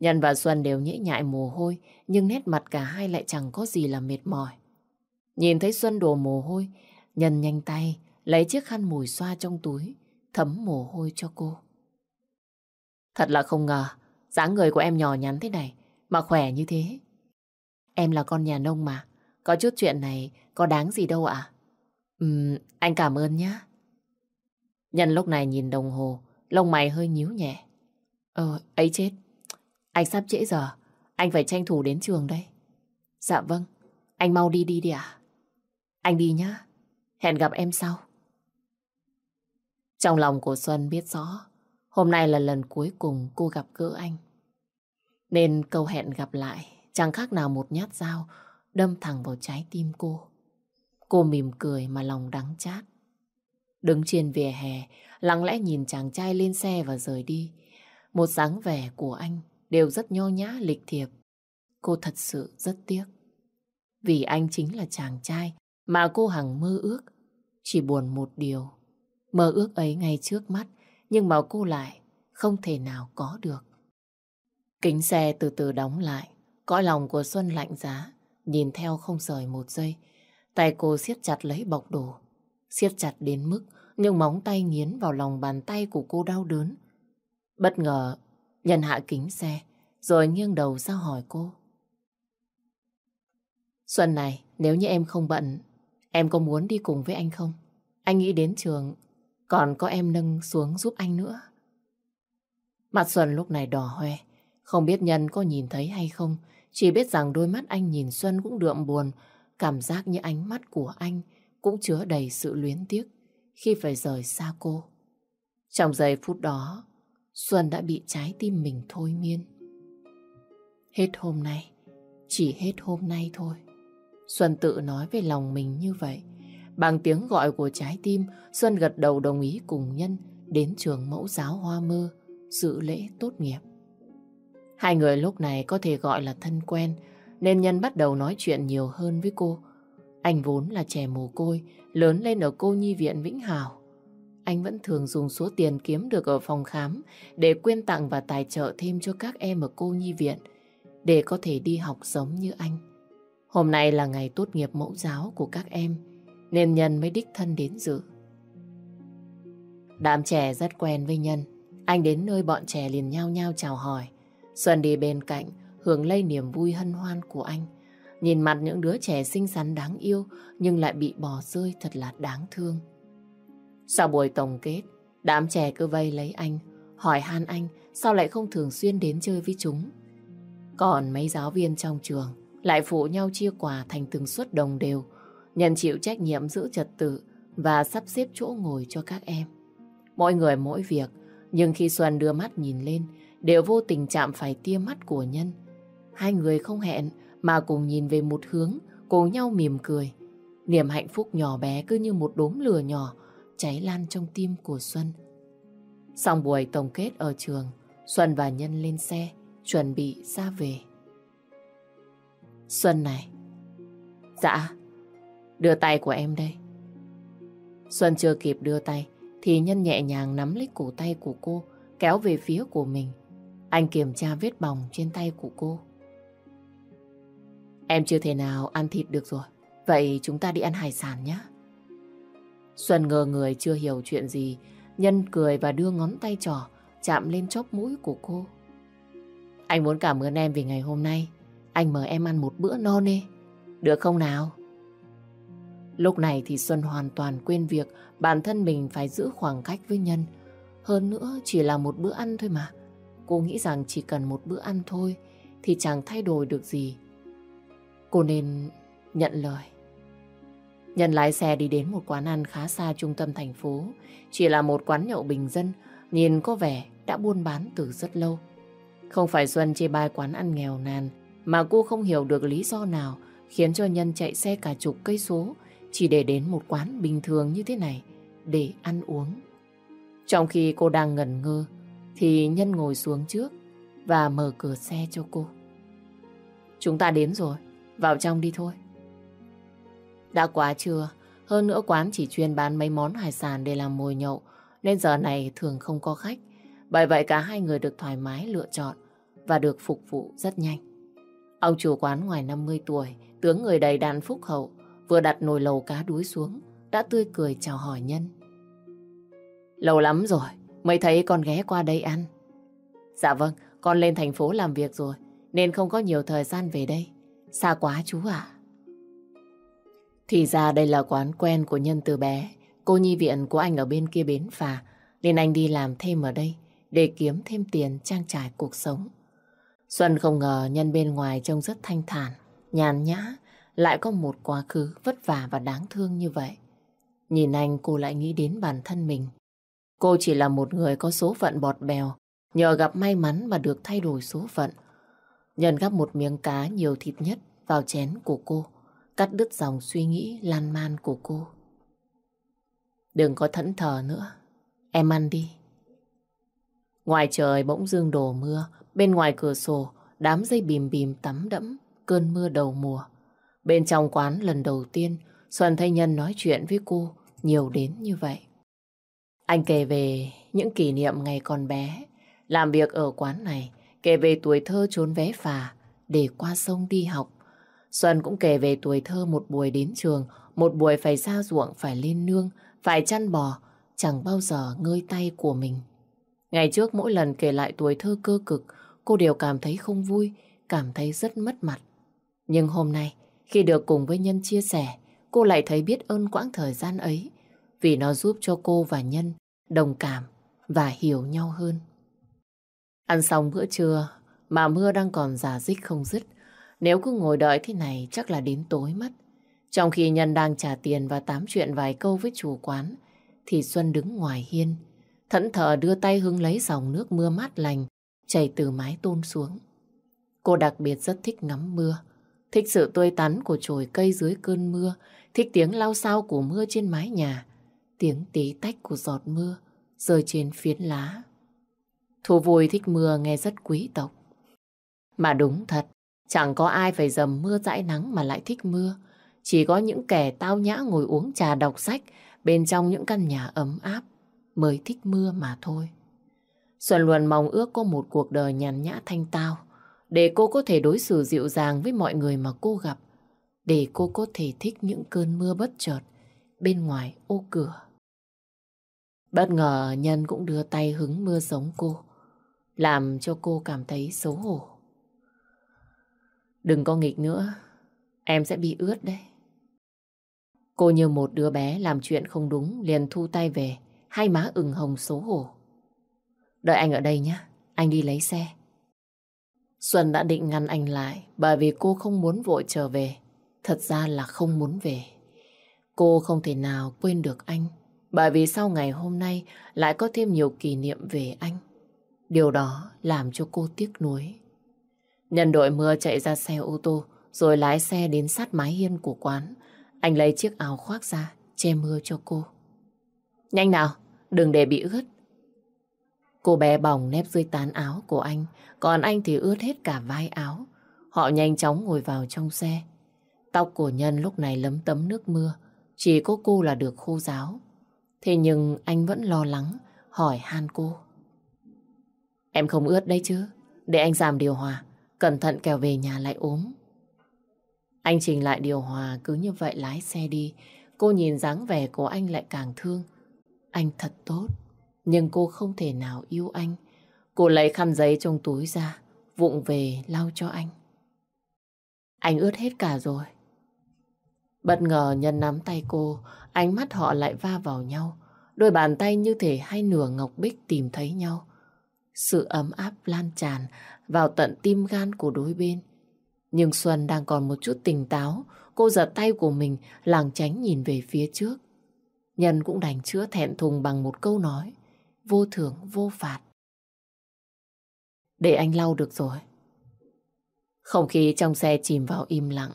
Speaker 1: Nhân và Xuân đều nhễ nhại mồ hôi, nhưng nét mặt cả hai lại chẳng có gì là mệt mỏi. Nhìn thấy Xuân đổ mồ hôi, Nhân nhanh tay, lấy chiếc khăn mùi xoa trong túi, thấm mồ hôi cho cô. Thật là không ngờ, dáng người của em nhỏ nhắn thế này, mà khỏe như thế. Em là con nhà nông mà, có chút chuyện này có đáng gì đâu ạ. Ừm, anh cảm ơn nhé. Nhân lúc này nhìn đồng hồ, lông mày hơi nhíu nhẹ. Ờ, ấy chết. Anh sắp trễ giờ, anh phải tranh thủ đến trường đây. Dạ vâng, anh mau đi đi đi ạ. Anh đi nhá, hẹn gặp em sau. Trong lòng của Xuân biết rõ, hôm nay là lần cuối cùng cô gặp gỡ anh. Nên câu hẹn gặp lại chẳng khác nào một nhát dao đâm thẳng vào trái tim cô. Cô mỉm cười mà lòng đắng chát. Đứng trên vỉa hè, lặng lẽ nhìn chàng trai lên xe và rời đi. Một dáng vẻ của anh đều rất nho nhã lịch thiệp. Cô thật sự rất tiếc. Vì anh chính là chàng trai mà cô hằng mơ ước. Chỉ buồn một điều. Mơ ước ấy ngay trước mắt, nhưng mà cô lại không thể nào có được. Kính xe từ từ đóng lại. Cõi lòng của Xuân lạnh giá, nhìn theo không rời một giây. Tay cô siết chặt lấy bọc đồ. Siết chặt đến mức nhưng móng tay nghiến vào lòng bàn tay của cô đau đớn. Bất ngờ, nhân hạ kính xe, rồi nghiêng đầu ra hỏi cô. Xuân này, nếu như em không bận, em có muốn đi cùng với anh không? Anh nghĩ đến trường, còn có em nâng xuống giúp anh nữa. Mặt Xuân lúc này đỏ hoe, không biết Nhân có nhìn thấy hay không, chỉ biết rằng đôi mắt anh nhìn Xuân cũng đượm buồn, cảm giác như ánh mắt của anh cũng chứa đầy sự luyến tiếc khi phải rời xa cô. Trong giây phút đó, Xuân đã bị trái tim mình thôi miên. Hết hôm nay, chỉ hết hôm nay thôi. Xuân tự nói về lòng mình như vậy. Bằng tiếng gọi của trái tim, Xuân gật đầu đồng ý cùng Nhân đến trường mẫu giáo Hoa Mơ dự lễ tốt nghiệp. Hai người lúc này có thể gọi là thân quen, nên Nhân bắt đầu nói chuyện nhiều hơn với cô. Anh vốn là trẻ mồ côi, lớn lên ở cô nhi viện Vĩnh Hảo. Anh vẫn thường dùng số tiền kiếm được ở phòng khám để quyên tặng và tài trợ thêm cho các em ở cô nhi viện để có thể đi học giống như anh. Hôm nay là ngày tốt nghiệp mẫu giáo của các em nên Nhân mới đích thân đến dự. Đám trẻ rất quen với Nhân. Anh đến nơi bọn trẻ liền nhao nhao chào hỏi. Xuân đi bên cạnh, hưởng lây niềm vui hân hoan của anh. Nhìn mặt những đứa trẻ xinh xắn đáng yêu nhưng lại bị bỏ rơi thật là đáng thương. Sau buổi tổng kết, đám trẻ cứ vây lấy anh, hỏi han anh sao lại không thường xuyên đến chơi với chúng. Còn mấy giáo viên trong trường lại phụ nhau chia quà thành từng suất đồng đều, nhận chịu trách nhiệm giữ trật tự và sắp xếp chỗ ngồi cho các em. Mỗi người mỗi việc, nhưng khi Xuân đưa mắt nhìn lên, đều vô tình chạm phải tia mắt của Nhân. Hai người không hẹn mà cùng nhìn về một hướng, cùng nhau mỉm cười. Niềm hạnh phúc nhỏ bé cứ như một đốm lửa nhỏ cháy lan trong tim của Xuân. Xong buổi tổng kết ở trường, Xuân và Nhân lên xe, chuẩn bị ra về. Xuân này. Dạ, đưa tay của em đây. Xuân chưa kịp đưa tay, thì Nhân nhẹ nhàng nắm lấy cổ tay của cô, kéo về phía của mình. Anh kiểm tra vết bỏng trên tay của cô. Em chưa thể nào ăn thịt được rồi. Vậy chúng ta đi ăn hải sản nhé. Xuân ngờ người chưa hiểu chuyện gì. Nhân cười và đưa ngón tay trỏ chạm lên chóp mũi của cô. Anh muốn cảm ơn em vì ngày hôm nay. Anh mời em ăn một bữa no nê. Được không nào? Lúc này thì Xuân hoàn toàn quên việc bản thân mình phải giữ khoảng cách với Nhân. Hơn nữa, chỉ là một bữa ăn thôi mà. Cô nghĩ rằng chỉ cần một bữa ăn thôi thì chẳng thay đổi được gì. Cô nên nhận lời. Nhân lái xe đi đến một quán ăn khá xa trung tâm thành phố. Chỉ là một quán nhậu bình dân, nhìn có vẻ đã buôn bán từ rất lâu. Không phải Xuân chê bai quán ăn nghèo nàn, mà cô không hiểu được lý do nào khiến cho Nhân chạy xe cả chục cây số chỉ để đến một quán bình thường như thế này để ăn uống. Trong khi cô đang ngẩn ngơ, thì Nhân ngồi xuống trước và mở cửa xe cho cô. Chúng ta đến rồi, vào trong đi thôi. Đã quá trưa, hơn nữa quán chỉ chuyên bán mấy món hải sản để làm mồi nhậu, nên giờ này thường không có khách. Bởi vậy cả hai người được thoải mái lựa chọn và được phục vụ rất nhanh. Ông chủ quán ngoài 50 tuổi, tướng người đầy đàn phúc hậu, vừa đặt nồi lầu cá đuối xuống, đã tươi cười chào hỏi nhân. Lâu lắm rồi, mới thấy con ghé qua đây ăn. Dạ vâng, con lên thành phố làm việc rồi, nên không có nhiều thời gian về đây. Xa quá chú ạ. Thì ra đây là quán quen của Nhân từ bé. Cô nhi viện của anh ở bên kia bến phà, nên anh đi làm thêm ở đây để kiếm thêm tiền trang trải cuộc sống. Xuân không ngờ Nhân bên ngoài trông rất thanh thản, nhàn nhã, lại có một quá khứ vất vả và đáng thương như vậy. Nhìn anh cô lại nghĩ đến bản thân mình. Cô chỉ là một người có số phận bọt bèo, nhờ gặp may mắn mà được thay đổi số phận. Nhân gắp một miếng cá nhiều thịt nhất vào chén của cô, cắt đứt dòng suy nghĩ lan man của cô. Đừng có thẫn thờ nữa, em ăn đi. Ngoài trời bỗng dưng đổ mưa, bên ngoài cửa sổ đám dây bìm bìm tắm đẫm cơn mưa đầu mùa. Bên trong quán lần đầu tiên, Xuân Thanh Nhân nói chuyện với cô nhiều đến như vậy. Anh kể về những kỷ niệm ngày còn bé, làm việc ở quán này, kể về tuổi thơ trốn vé phà để qua sông đi học. Xuân cũng kể về tuổi thơ một buổi đến trường, một buổi phải ra ruộng, phải lên nương, phải chăn bò, chẳng bao giờ ngơi tay của mình. Ngày trước mỗi lần kể lại tuổi thơ cơ cực, cô đều cảm thấy không vui, cảm thấy rất mất mặt. Nhưng hôm nay, khi được cùng với Nhân chia sẻ, cô lại thấy biết ơn quãng thời gian ấy vì nó giúp cho cô và Nhân đồng cảm và hiểu nhau hơn. Ăn xong bữa trưa mà mưa đang còn giả dích không dứt. Nếu cứ ngồi đợi thế này chắc là đến tối mất. Trong khi Nhân đang trả tiền và tám chuyện vài câu với chủ quán thì Xuân đứng ngoài hiên thẫn thờ đưa tay hứng lấy dòng nước mưa mát lành chảy từ mái tôn xuống. Cô đặc biệt rất thích ngắm mưa. Thích sự tươi tắn của chồi cây dưới cơn mưa, thích tiếng lao sao của mưa trên mái nhà, tiếng tí tách của giọt mưa rơi trên phiến lá. Thu vui thích mưa nghe rất quý tộc. Mà đúng thật, chẳng có ai phải dầm mưa dãi nắng mà lại thích mưa. Chỉ có những kẻ tao nhã ngồi uống trà đọc sách bên trong những căn nhà ấm áp mới thích mưa mà thôi. Xuân Luân mong ước có một cuộc đời nhàn nhã thanh tao, để cô có thể đối xử dịu dàng với mọi người mà cô gặp, để cô có thể thích những cơn mưa bất chợt bên ngoài ô cửa. Bất ngờ Nhân cũng đưa tay hứng mưa giống cô, làm cho cô cảm thấy xấu hổ. Đừng có nghịch nữa, em sẽ bị ướt đấy. Cô như một đứa bé làm chuyện không đúng liền thu tay về, hai má ửng hồng xấu hổ. Đợi anh ở đây nhé, anh đi lấy xe. Xuân đã định ngăn anh lại bởi vì cô không muốn vội trở về. Thật ra là không muốn về. Cô không thể nào quên được anh bởi vì sau ngày hôm nay lại có thêm nhiều kỷ niệm về anh. Điều đó làm cho cô tiếc nuối. Nhân đội mưa chạy ra xe ô tô rồi lái xe đến sát mái hiên của quán. Anh lấy chiếc áo khoác ra che mưa cho cô. Nhanh nào, đừng để bị ướt. Cô bé bỏng nép dưới tán áo của anh, còn anh thì ướt hết cả vai áo. Họ nhanh chóng ngồi vào trong xe. Tóc của Nhân lúc này lấm tấm nước mưa, chỉ có cô là được khô ráo. Thế nhưng anh vẫn lo lắng, hỏi han cô. Em không ướt đấy chứ, để anh giảm điều hòa, cẩn thận kẻo về nhà lại ốm. Anh chỉnh lại điều hòa cứ như vậy lái xe đi, cô nhìn dáng vẻ của anh lại càng thương. Anh thật tốt. Nhưng cô không thể nào yêu anh. Cô lấy khăn giấy trong túi ra, vụng về lau cho anh. Anh ướt hết cả rồi. Bất ngờ nhân nắm tay cô, ánh mắt họ lại va vào nhau. Đôi bàn tay như thể hai nửa ngọc bích tìm thấy nhau. Sự ấm áp lan tràn vào tận tim gan của đối bên. Nhưng Xuân đang còn một chút tỉnh táo, cô giật tay của mình làng tránh nhìn về phía trước. Nhân cũng đành chữa thẹn thùng bằng một câu nói, vô thưởng vô phạt. Để anh lau được rồi. Không khí trong xe chìm vào im lặng,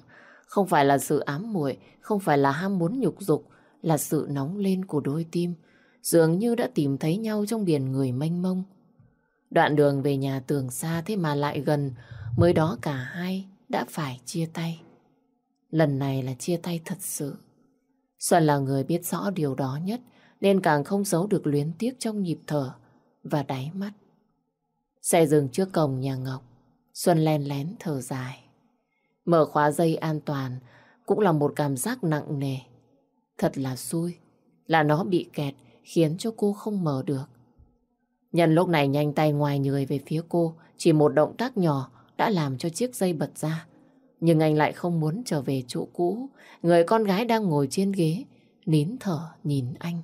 Speaker 1: không phải là sự ám muội, không phải là ham muốn nhục dục, là sự nóng lên của đôi tim, dường như đã tìm thấy nhau trong biển người mênh mông. Đoạn đường về nhà tường xa thế mà lại gần, mới đó cả hai đã phải chia tay. Lần này là chia tay thật sự. Xuân là người biết rõ điều đó nhất, nên càng không giấu được luyến tiếc trong nhịp thở và đáy mắt. Xe dừng trước cổng nhà Ngọc, Xuân len lén thở dài. Mở khóa dây an toàn cũng là một cảm giác nặng nề. Thật là xui, là nó bị kẹt khiến cho cô không mở được. Nhân lúc này nhanh tay ngoài người về phía cô, chỉ một động tác nhỏ đã làm cho chiếc dây bật ra. Nhưng anh lại không muốn trở về chỗ cũ, người con gái đang ngồi trên ghế, nín thở nhìn anh.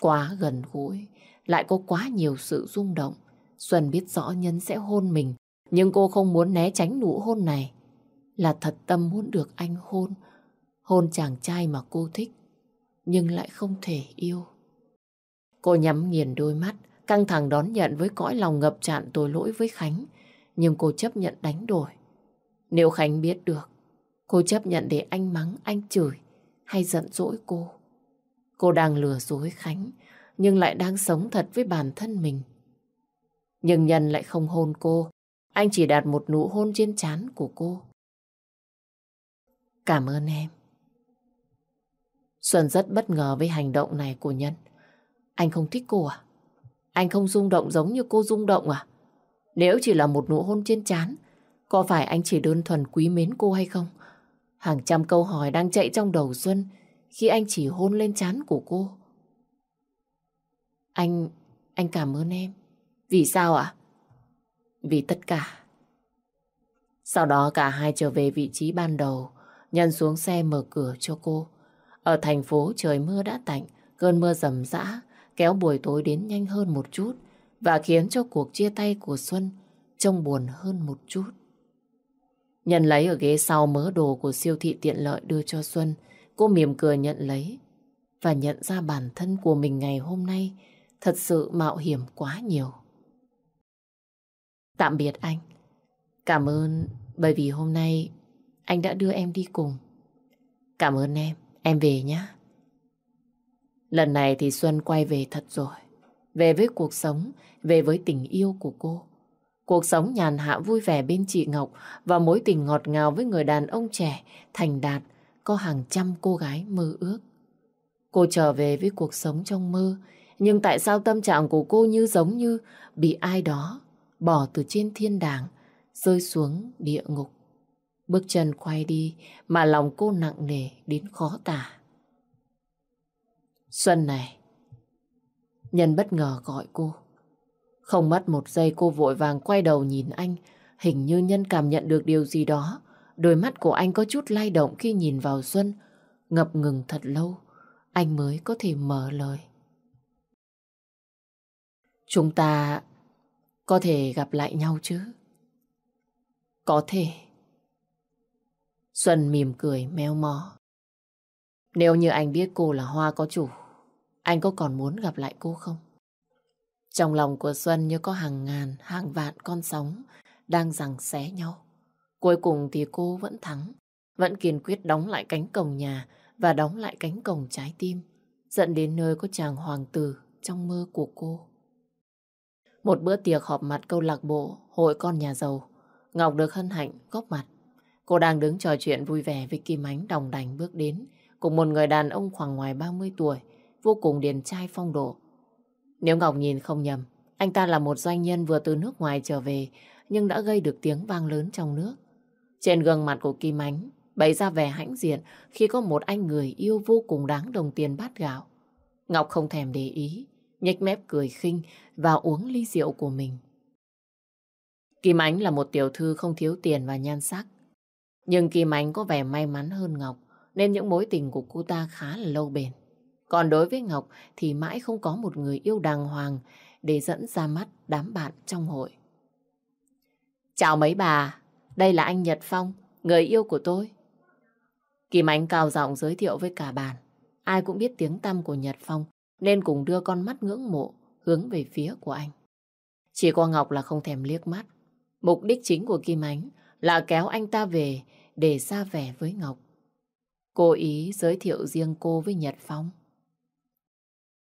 Speaker 1: Quá gần gũi, lại có quá nhiều sự rung động. Xuân biết rõ Nhân sẽ hôn mình, nhưng cô không muốn né tránh nụ hôn này. Là thật tâm muốn được anh hôn, hôn chàng trai mà cô thích, nhưng lại không thể yêu. Cô nhắm nghiền đôi mắt, căng thẳng đón nhận với cõi lòng ngập tràn tội lỗi với Khánh, nhưng cô chấp nhận đánh đổi. Nếu Khánh biết được, cô chấp nhận để anh mắng, anh chửi hay giận dỗi cô. Cô đang lừa dối Khánh, nhưng lại đang sống thật với bản thân mình. Nhưng Nhân lại không hôn cô, anh chỉ đặt một nụ hôn trên trán của cô. Cảm ơn em. Xuân rất bất ngờ với hành động này của Nhân. Anh không thích cô à? Anh không rung động giống như cô rung động à? Nếu chỉ là một nụ hôn trên chán, có phải anh chỉ đơn thuần quý mến cô hay không? Hàng trăm câu hỏi đang chạy trong đầu Xuân khi anh chỉ hôn lên chán của cô. Anh, anh cảm ơn em. Vì sao ạ? Vì tất cả. Sau đó cả hai trở về vị trí ban đầu, nhân xuống xe mở cửa cho cô. Ở thành phố trời mưa đã tạnh, cơn mưa rầm rã, kéo buổi tối đến nhanh hơn một chút và khiến cho cuộc chia tay của Xuân trông buồn hơn một chút. Nhân lấy ở ghế sau mớ đồ của siêu thị tiện lợi đưa cho Xuân. Cô mỉm cười nhận lấy và nhận ra bản thân của mình ngày hôm nay thật sự mạo hiểm quá nhiều. Tạm biệt anh. Cảm ơn, bởi vì hôm nay anh đã đưa em đi cùng. Cảm ơn em. Em về nhé. Lần này thì Xuân quay về thật rồi. Về với cuộc sống, về với tình yêu của cô. Cuộc sống nhàn hạ vui vẻ bên chị Ngọc và mối tình ngọt ngào với người đàn ông trẻ, thành đạt, có hàng trăm cô gái mơ ước. Cô trở về với cuộc sống trong mơ, nhưng tại sao tâm trạng của cô như giống như bị ai đó bỏ từ trên thiên đàng, rơi xuống địa ngục. Bước chân quay đi mà lòng cô nặng nề đến khó tả. Xuân này, Nhân bất ngờ gọi cô. Không mất một giây cô vội vàng quay đầu nhìn anh. Hình như Nhân cảm nhận được điều gì đó. Đôi mắt của anh có chút lay động khi nhìn vào Xuân. Ngập ngừng thật lâu, anh mới có thể mở lời. Chúng ta có thể gặp lại nhau chứ? Có thể. Xuân mỉm cười méo mó. Nếu như anh biết cô là Hoa có chủ, anh có còn muốn gặp lại cô không? Trong lòng của Xuân như có hàng ngàn, hàng vạn con sóng đang giằng xé nhau. Cuối cùng thì cô vẫn thắng, vẫn kiên quyết đóng lại cánh cổng nhà và đóng lại cánh cổng trái tim, dẫn đến nơi có chàng hoàng tử trong mơ của cô. Một bữa tiệc họp mặt câu lạc bộ Hội Con Nhà Giàu, Ngọc được hân hạnh góp mặt. Cô đang đứng trò chuyện vui vẻ với Kim Ánh đồng đành bước đến, cùng một người đàn ông khoảng ngoài 30 tuổi, vô cùng điển trai phong độ. Nếu Ngọc nhìn không nhầm, anh ta là một doanh nhân vừa từ nước ngoài trở về, nhưng đã gây được tiếng vang lớn trong nước. Trên gương mặt của Kim Ánh bày ra vẻ hãnh diện khi có một anh người yêu vô cùng đáng đồng tiền bát gạo. Ngọc không thèm để ý, nhếch mép cười khinh và uống ly rượu của mình. Kim Ánh là một tiểu thư không thiếu tiền và nhan sắc. Nhưng Kim Ánh có vẻ may mắn hơn Ngọc nên những mối tình của cô ta khá là lâu bền. Còn đối với Ngọc thì mãi không có một người yêu đàng hoàng để dẫn ra mắt đám bạn trong hội. Chào mấy bà, đây là anh Nhật Phong, người yêu của tôi. Kim Ánh cao giọng giới thiệu với cả bàn. Ai cũng biết tiếng tăm của Nhật Phong nên cùng đưa con mắt ngưỡng mộ hướng về phía của anh. Chỉ có Ngọc là không thèm liếc mắt. Mục đích chính của Kim Ánh là kéo anh ta về để ra vẻ với Ngọc. Cô ý giới thiệu riêng cô với Nhật Phong.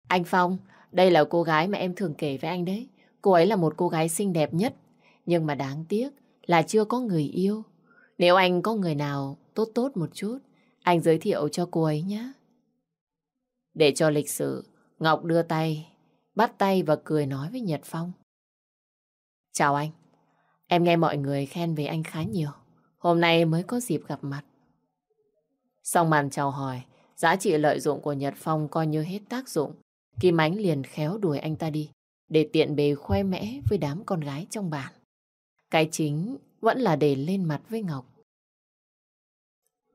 Speaker 1: Anh Phong, đây là cô gái mà em thường kể với anh đấy. Cô ấy là một cô gái xinh đẹp nhất, nhưng mà đáng tiếc là chưa có người yêu. Nếu anh có người nào tốt tốt một chút, anh giới thiệu cho cô ấy nhé. Để cho lịch sự, Ngọc đưa tay, bắt tay và cười nói với Nhật Phong. Chào anh, em nghe mọi người khen về anh khá nhiều. Hôm nay mới có dịp gặp mặt. Xong màn chào hỏi, giá trị lợi dụng của Nhật Phong coi như hết tác dụng. Kim Ánh liền khéo đuổi anh ta đi, để tiện bề khoe mẽ với đám con gái trong bản. Cái chính vẫn là để lên mặt với Ngọc.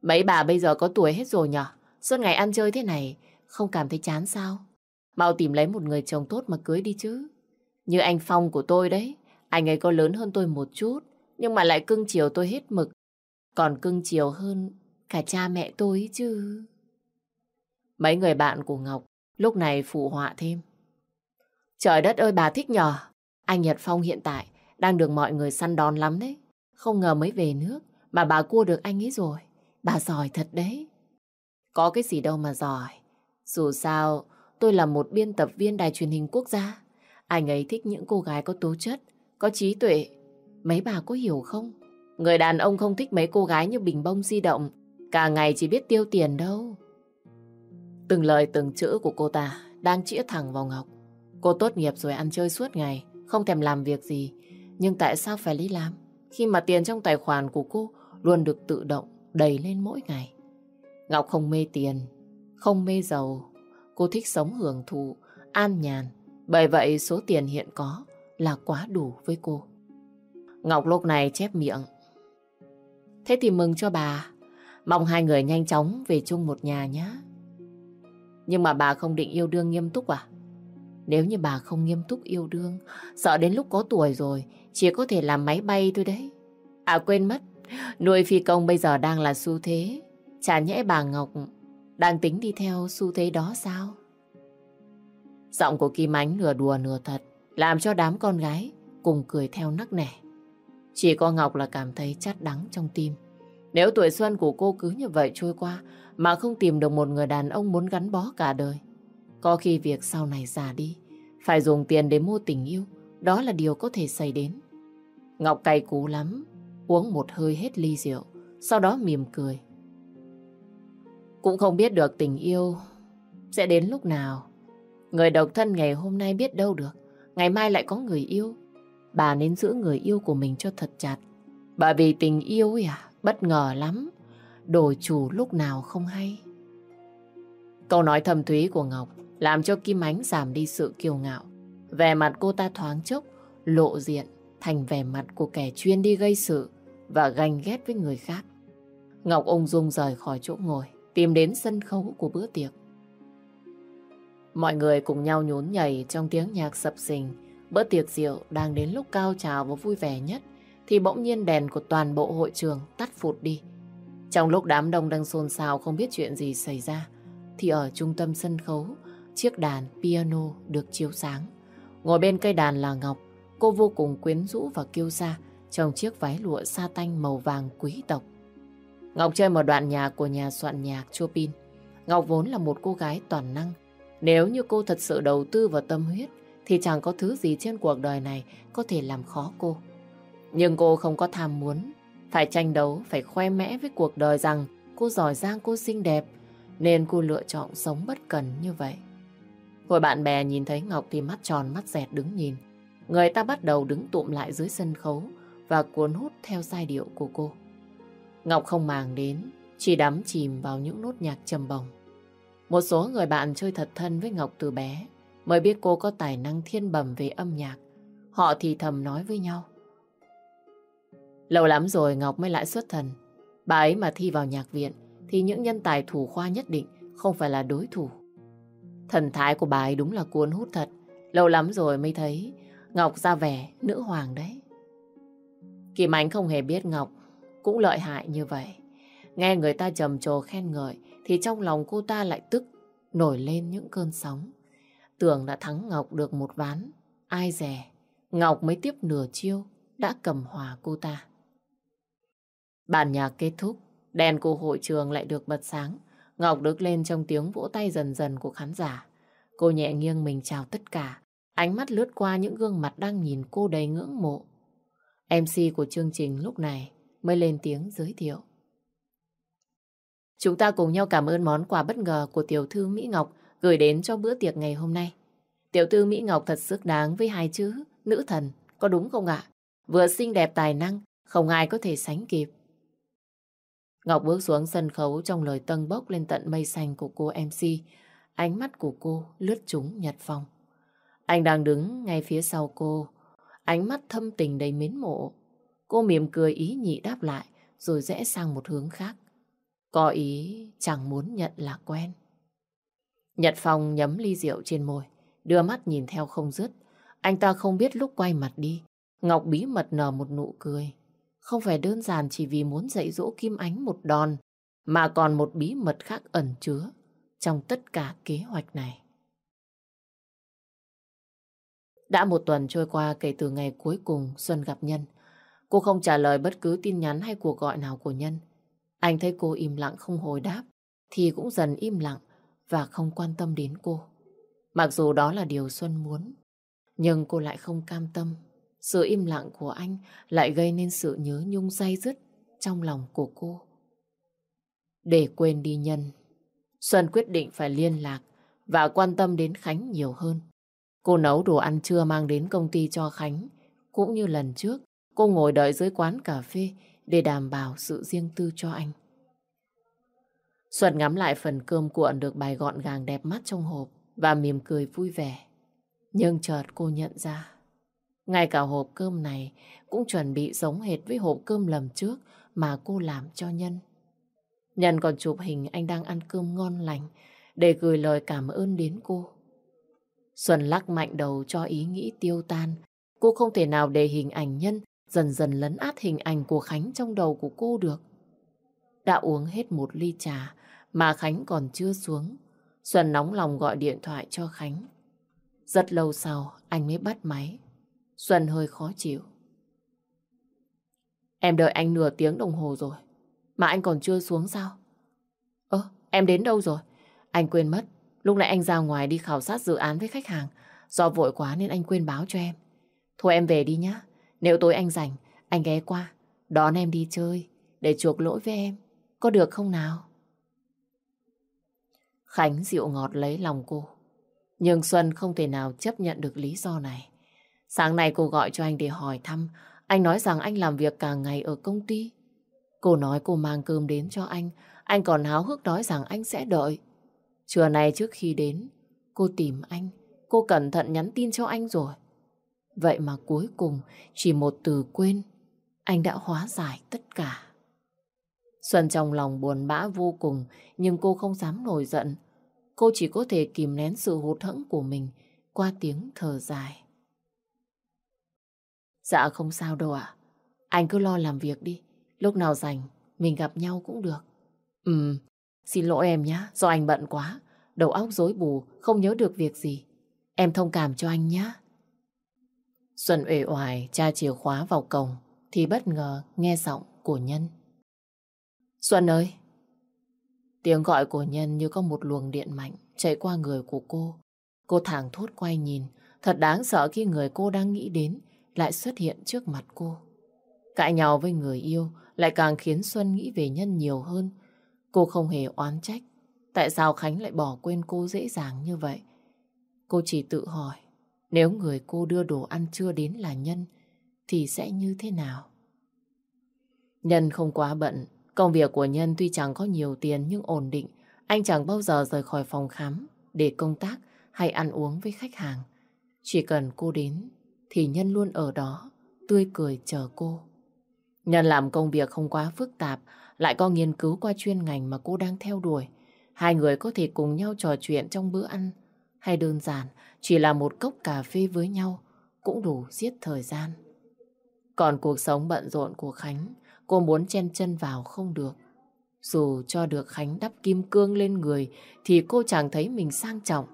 Speaker 1: Mấy bà bây giờ có tuổi hết rồi nhở? Suốt ngày ăn chơi thế này, không cảm thấy chán sao? Mau tìm lấy một người chồng tốt mà cưới đi chứ. Như anh Phong của tôi đấy, anh ấy có lớn hơn tôi một chút, nhưng mà lại cưng chiều tôi hết mực. Còn cưng chiều hơn cả cha mẹ tôi chứ. Mấy người bạn của Ngọc lúc này phụ họa thêm. Trời đất ơi bà thích nhờ. Anh Nhật Phong hiện tại đang được mọi người săn đón lắm đấy. Không ngờ mới về nước mà bà cua được anh ấy rồi. Bà giỏi thật đấy. Có cái gì đâu mà giỏi. Dù sao, tôi là một biên tập viên đài truyền hình quốc gia. Anh ấy thích những cô gái có tố chất, có trí tuệ. Mấy bà có hiểu không? Người đàn ông không thích mấy cô gái như bình bông di động. Cả ngày chỉ biết tiêu tiền đâu. Từng lời từng chữ của cô ta đang chĩa thẳng vào Ngọc. Cô tốt nghiệp rồi ăn chơi suốt ngày, không thèm làm việc gì. Nhưng tại sao phải đi làm? Khi mà tiền trong tài khoản của cô luôn được tự động đầy lên mỗi ngày. Ngọc không mê tiền, không mê giàu. Cô thích sống hưởng thụ, an nhàn. Bởi vậy số tiền hiện có là quá đủ với cô. Ngọc lúc này chép miệng. Thế thì mừng cho bà. Mong hai người nhanh chóng về chung một nhà nhé. Nhưng mà bà không định yêu đương nghiêm túc à? Nếu như bà không nghiêm túc yêu đương, sợ đến lúc có tuổi rồi, chỉ có thể làm máy bay thôi đấy. À quên mất, nuôi phi công bây giờ đang là xu thế. Chả nhẽ bà Ngọc đang tính đi theo xu thế đó sao? Giọng của Kim Ánh nửa đùa nửa thật, làm cho đám con gái cùng cười theo nắc nẻ. Chỉ có Ngọc là cảm thấy chát đắng trong tim. Nếu tuổi xuân của cô cứ như vậy trôi qua mà không tìm được một người đàn ông muốn gắn bó cả đời, có khi việc sau này già đi, phải dùng tiền để mua tình yêu, đó là điều có thể xảy đến. Ngọc cay cú lắm, uống một hơi hết ly rượu, sau đó mỉm cười. Cũng không biết được tình yêu sẽ đến lúc nào. Người độc thân ngày hôm nay biết đâu được, ngày mai lại có người yêu. Bà nên giữ người yêu của mình cho thật chặt. Bởi vì tình yêu ấy à, bất ngờ lắm. Đổi chủ lúc nào không hay. Câu nói thầm thúy của Ngọc làm cho Kim Ánh giảm đi sự kiêu ngạo. Vẻ mặt cô ta thoáng chốc, lộ diện thành vẻ mặt của kẻ chuyên đi gây sự và ganh ghét với người khác. Ngọc ung dung rời khỏi chỗ ngồi, tìm đến sân khấu của bữa tiệc. Mọi người cùng nhau nhún nhảy trong tiếng nhạc sập sình. Bữa tiệc rượu đang đến lúc cao trào và vui vẻ nhất, thì bỗng nhiên đèn của toàn bộ hội trường tắt phụt đi. Trong lúc đám đông đang xôn xao không biết chuyện gì xảy ra, thì ở trung tâm sân khấu, chiếc đàn piano được chiếu sáng. Ngồi bên cây đàn là Ngọc, cô vô cùng quyến rũ và kiêu sa trong chiếc váy lụa sa tanh màu vàng quý tộc. Ngọc chơi một đoạn nhạc của nhà soạn nhạc Chopin. Ngọc vốn là một cô gái toàn năng. Nếu như cô thật sự đầu tư vào tâm huyết, thì chẳng có thứ gì trên cuộc đời này có thể làm khó cô. Nhưng cô không có tham muốn, phải tranh đấu, phải khoe mẽ với cuộc đời rằng cô giỏi giang, cô xinh đẹp, nên cô lựa chọn sống bất cần như vậy. Hồi bạn bè nhìn thấy Ngọc thì mắt tròn mắt dẹt đứng nhìn. Người ta bắt đầu đứng tụm lại dưới sân khấu và cuốn hút theo giai điệu của cô. Ngọc không màng đến, chỉ đắm chìm vào những nốt nhạc trầm bồng. Một số người bạn chơi thật thân với Ngọc từ bé mới biết cô có tài năng thiên bẩm về âm nhạc. Họ thì thầm nói với nhau. Lâu lắm rồi Ngọc mới lại xuất thần. Bà ấy mà thi vào nhạc viện thì những nhân tài thủ khoa nhất định không phải là đối thủ. Thần thái của bà ấy đúng là cuốn hút thật. Lâu lắm rồi mới thấy Ngọc ra vẻ nữ hoàng đấy. Kim Ánh không hề biết Ngọc cũng lợi hại như vậy. Nghe người ta trầm trồ khen ngợi thì trong lòng cô ta lại tức nổi lên những cơn sóng. Tưởng đã thắng Ngọc được một ván. Ai dè, Ngọc mới tiếp nửa chiêu đã cầm hòa cô ta. Bản nhạc kết thúc, đèn của hội trường lại được bật sáng. Ngọc Đức lên trong tiếng vỗ tay dần dần của khán giả. Cô nhẹ nghiêng mình chào tất cả, ánh mắt lướt qua những gương mặt đang nhìn cô đầy ngưỡng mộ. MC của chương trình lúc này mới lên tiếng giới thiệu. Chúng ta cùng nhau cảm ơn món quà bất ngờ của tiểu thư Mỹ Ngọc gửi đến cho bữa tiệc ngày hôm nay. Tiểu thư Mỹ Ngọc thật sức đáng với hai chữ nữ thần, có đúng không ạ? Vừa xinh đẹp tài năng, không ai có thể sánh kịp. Ngọc bước xuống sân khấu trong lời tân bốc lên tận mây xanh của cô MC. Ánh mắt của cô lướt trúng Nhật Phong. Anh đang đứng ngay phía sau cô. Ánh mắt thâm tình đầy mến mộ. Cô mỉm cười ý nhị đáp lại rồi rẽ sang một hướng khác. Có ý chẳng muốn nhận là quen. Nhật Phong nhấm ly rượu trên môi, đưa mắt nhìn theo không dứt. Anh ta không biết lúc quay mặt đi, Ngọc bí mật nở một nụ cười. Không phải đơn giản chỉ vì muốn dạy dỗ Kim Ánh một đòn, mà còn một bí mật khác ẩn chứa trong tất cả kế hoạch này. Đã một tuần trôi qua kể từ ngày cuối cùng Xuân gặp Nhân. Cô không trả lời bất cứ tin nhắn hay cuộc gọi nào của Nhân. Anh thấy cô im lặng không hồi đáp, thì cũng dần im lặng và không quan tâm đến cô. Mặc dù đó là điều Xuân muốn, nhưng cô lại không cam tâm. Sự im lặng của anh lại gây nên sự nhớ nhung say dứt trong lòng của cô. Để quên đi nhân, Xuân quyết định phải liên lạc và quan tâm đến Khánh nhiều hơn. Cô nấu đồ ăn trưa mang đến công ty cho Khánh. Cũng như lần trước, cô ngồi đợi dưới quán cà phê để đảm bảo sự riêng tư cho anh. Xuân ngắm lại phần cơm cuộn được bày gọn gàng đẹp mắt trong hộp và mỉm cười vui vẻ. Nhưng chợt cô nhận ra, ngay cả hộp cơm này cũng chuẩn bị giống hệt với hộp cơm lầm trước mà cô làm cho Nhân. Nhân còn chụp hình anh đang ăn cơm ngon lành để gửi lời cảm ơn đến cô. Xuân lắc mạnh đầu cho ý nghĩ tiêu tan. Cô không thể nào để hình ảnh Nhân dần dần lấn át hình ảnh của Khánh trong đầu của cô được. Đã uống hết một ly trà mà Khánh còn chưa xuống. Xuân nóng lòng gọi điện thoại cho Khánh. Rất lâu sau, anh mới bắt máy. Xuân hơi khó chịu. Em đợi anh nửa tiếng đồng hồ rồi, mà anh còn chưa xuống sao? Ơ, em đến đâu rồi? Anh quên mất, lúc nãy anh ra ngoài đi khảo sát dự án với khách hàng. Do vội quá nên anh quên báo cho em. Thôi em về đi nhá. Nếu tối anh rảnh, anh ghé qua, đón em đi chơi, để chuộc lỗi với em. Có được không nào? Khánh dịu ngọt lấy lòng cô. Nhưng Xuân không thể nào chấp nhận được lý do này. Sáng nay cô gọi cho anh để hỏi thăm. Anh nói rằng anh làm việc cả ngày ở công ty. Cô nói cô mang cơm đến cho anh. Anh còn háo hức nói rằng anh sẽ đợi. Trưa nay trước khi đến, cô tìm anh. Cô cẩn thận nhắn tin cho anh rồi. Vậy mà cuối cùng, chỉ một từ quên, anh đã hóa giải tất cả. Xuân trong lòng buồn bã vô cùng, nhưng cô không dám nổi giận. Cô chỉ có thể kìm nén sự hụt hẫng của mình qua tiếng thở dài. Dạ không sao đâu ạ. Anh cứ lo làm việc đi. Lúc nào rảnh, mình gặp nhau cũng được. Ừ, xin lỗi em nhé, do anh bận quá. Đầu óc rối bù, không nhớ được việc gì. Em thông cảm cho anh nhé. Xuân uể oải tra chìa khóa vào cổng thì bất ngờ nghe giọng của Nhân. Xuân ơi! Tiếng gọi của Nhân như có một luồng điện mạnh chạy qua người của cô. Cô thẳng thốt quay nhìn, thật đáng sợ khi người cô đang nghĩ đến lại xuất hiện trước mặt cô. Cãi nhau với người yêu lại càng khiến Xuân nghĩ về Nhân nhiều hơn. Cô không hề oán trách. Tại sao Khánh lại bỏ quên cô dễ dàng như vậy? Cô chỉ tự hỏi, nếu người cô đưa đồ ăn chưa đến là Nhân, thì sẽ như thế nào? Nhân không quá bận, công việc của Nhân tuy chẳng có nhiều tiền nhưng ổn định, anh chẳng bao giờ rời khỏi phòng khám để công tác hay ăn uống với khách hàng. Chỉ cần cô đến thì Nhân luôn ở đó, tươi cười chờ cô. Nhân làm công việc không quá phức tạp, lại có nghiên cứu qua chuyên ngành mà cô đang theo đuổi. Hai người có thể cùng nhau trò chuyện trong bữa ăn, hay đơn giản chỉ là một cốc cà phê với nhau cũng đủ giết thời gian. Còn cuộc sống bận rộn của Khánh, cô muốn chen chân vào không được. Dù cho được Khánh đắp kim cương lên người thì cô chẳng thấy mình sang trọng.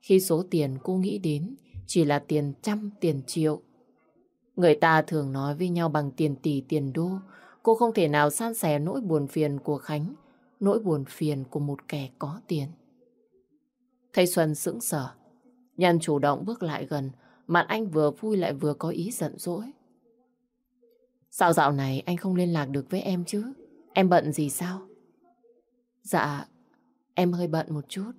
Speaker 1: Khi số tiền cô nghĩ đến chỉ là tiền trăm, tiền triệu. Người ta thường nói với nhau bằng tiền tỷ, tiền đô. Cô không thể nào san sẻ nỗi buồn phiền của Khánh, nỗi buồn phiền của một kẻ có tiền. Thầy Xuân sững sờ. Nhân chủ động bước lại gần, mặt anh vừa vui lại vừa có ý giận dỗi. Sao dạo này anh không liên lạc được với em chứ? Em bận gì sao? Dạ, em hơi bận một chút.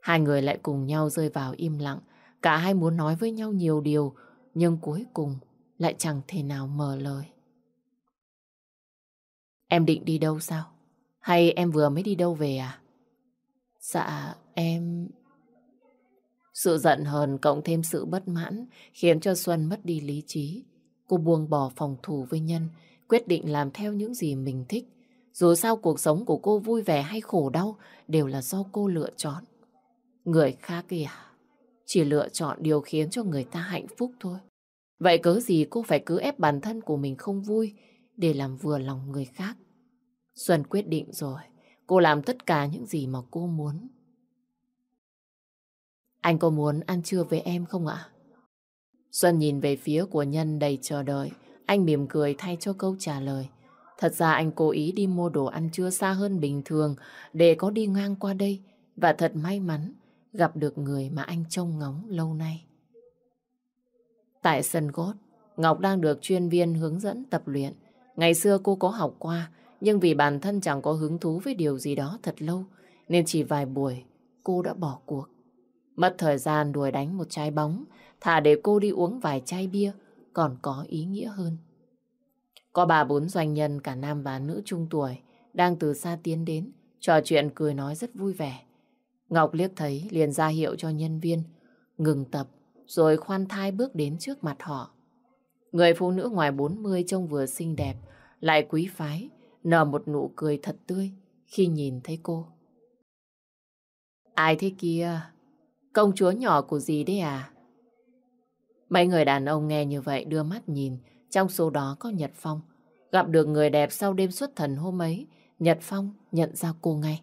Speaker 1: Hai người lại cùng nhau rơi vào im lặng. Cả hai muốn nói với nhau nhiều điều, nhưng cuối cùng lại chẳng thể nào mở lời. Em định đi đâu sao? Hay em vừa mới đi đâu về à? Dạ, em... Sự giận hờn cộng thêm sự bất mãn khiến cho Xuân mất đi lý trí. Cô buông bỏ phòng thủ với Nhân, quyết định làm theo những gì mình thích. Dù sao cuộc sống của cô vui vẻ hay khổ đau đều là do cô lựa chọn. Người khác kìa, chỉ lựa chọn điều khiến cho người ta hạnh phúc thôi. Vậy cớ gì cô phải cứ ép bản thân của mình không vui để làm vừa lòng người khác. Xuân quyết định rồi, cô làm tất cả những gì mà cô muốn. Anh có muốn ăn trưa với em không ạ? Xuân nhìn về phía của Nhân đầy chờ đợi. Anh mỉm cười thay cho câu trả lời. Thật ra anh cố ý đi mua đồ ăn trưa xa hơn bình thường để có đi ngang qua đây. Và thật may mắn gặp được người mà anh trông ngóng lâu nay. Tại sân gốt, Ngọc đang được chuyên viên hướng dẫn tập luyện. Ngày xưa cô có học qua, nhưng vì bản thân chẳng có hứng thú với điều gì đó thật lâu, nên chỉ vài buổi cô đã bỏ cuộc. Mất thời gian đuổi đánh một trái bóng, thả để cô đi uống vài chai bia, còn có ý nghĩa hơn. Có bà bốn doanh nhân cả nam và nữ trung tuổi đang từ xa tiến đến, trò chuyện cười nói rất vui vẻ. Ngọc liếc thấy liền ra hiệu cho nhân viên ngừng tập rồi khoan thai bước đến trước mặt họ. Người phụ nữ ngoài 40 trông vừa xinh đẹp lại quý phái nở một nụ cười thật tươi khi nhìn thấy cô. Ai thế kia? Công chúa nhỏ của gì đấy à? Mấy người đàn ông nghe như vậy đưa mắt nhìn, trong số đó có Nhật Phong. Gặp được người đẹp sau đêm xuất thần hôm ấy, Nhật Phong nhận ra cô ngay.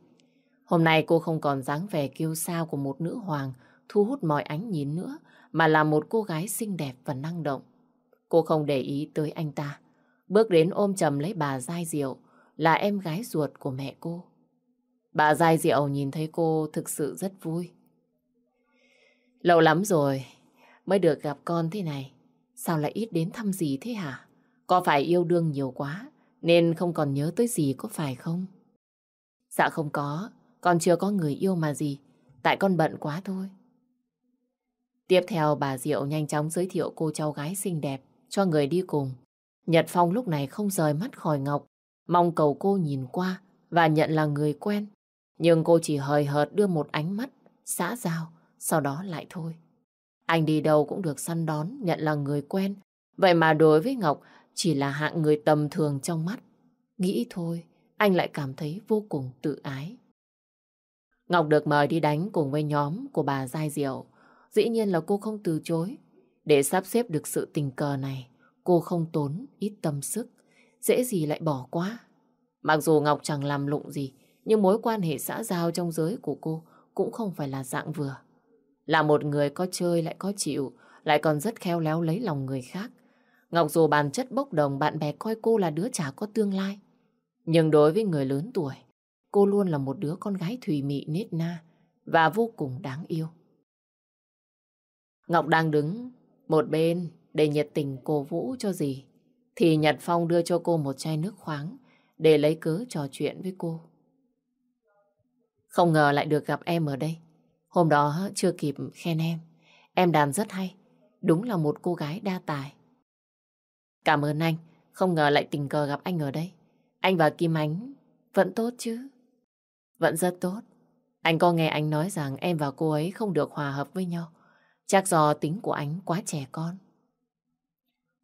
Speaker 1: Hôm nay cô không còn dáng vẻ kiêu sao của một nữ hoàng thu hút mọi ánh nhìn nữa, mà là một cô gái xinh đẹp và năng động. Cô không để ý tới anh ta. Bước đến ôm chầm lấy bà Giai Diệu, là em gái ruột của mẹ cô. Bà Giai Diệu nhìn thấy cô thực sự rất vui. Lâu lắm rồi mới được gặp con thế này. Sao lại ít đến thăm gì thế hả? Có phải yêu đương nhiều quá nên không còn nhớ tới gì có phải không? Dạ không có, con chưa có người yêu mà gì. Tại con bận quá thôi. Tiếp theo bà Diệu nhanh chóng giới thiệu cô cháu gái xinh đẹp cho người đi cùng. Nhật Phong lúc này không rời mắt khỏi Ngọc, mong cầu cô nhìn qua và nhận là người quen. Nhưng cô chỉ hời hợt đưa một ánh mắt, xã giao, sau đó lại thôi. Anh đi đâu cũng được săn đón, nhận là người quen. Vậy mà đối với Ngọc chỉ là hạng người tầm thường trong mắt. Nghĩ thôi, anh lại cảm thấy vô cùng tự ái. Ngọc được mời đi đánh cùng với nhóm của bà Giai Diệu. Dĩ nhiên là cô không từ chối. Để sắp xếp được sự tình cờ này, cô không tốn ít tâm sức. Dễ gì lại bỏ qua. Mặc dù Ngọc chẳng làm lụng gì, nhưng mối quan hệ xã giao trong giới của cô cũng không phải là dạng vừa. Là một người có chơi lại có chịu, lại còn rất khéo léo lấy lòng người khác. Ngọc dù bản chất bốc đồng, bạn bè coi cô là đứa chả có tương lai. Nhưng đối với người lớn tuổi, cô luôn là một đứa con gái thùy mị nết na và vô cùng đáng yêu. Ngọc đang đứng một bên để nhiệt tình cổ vũ cho gì. Thì Nhật Phong đưa cho cô một chai nước khoáng để lấy cớ trò chuyện với cô. Không ngờ lại được gặp em ở đây. Hôm đó chưa kịp khen em. Em đàn rất hay. Đúng là một cô gái đa tài. Cảm ơn anh. Không ngờ lại tình cờ gặp anh ở đây. Anh và Kim Ánh vẫn tốt chứ? Vẫn rất tốt. Anh có nghe anh nói rằng em và cô ấy không được hòa hợp với nhau. Chắc do tính của anh quá trẻ con.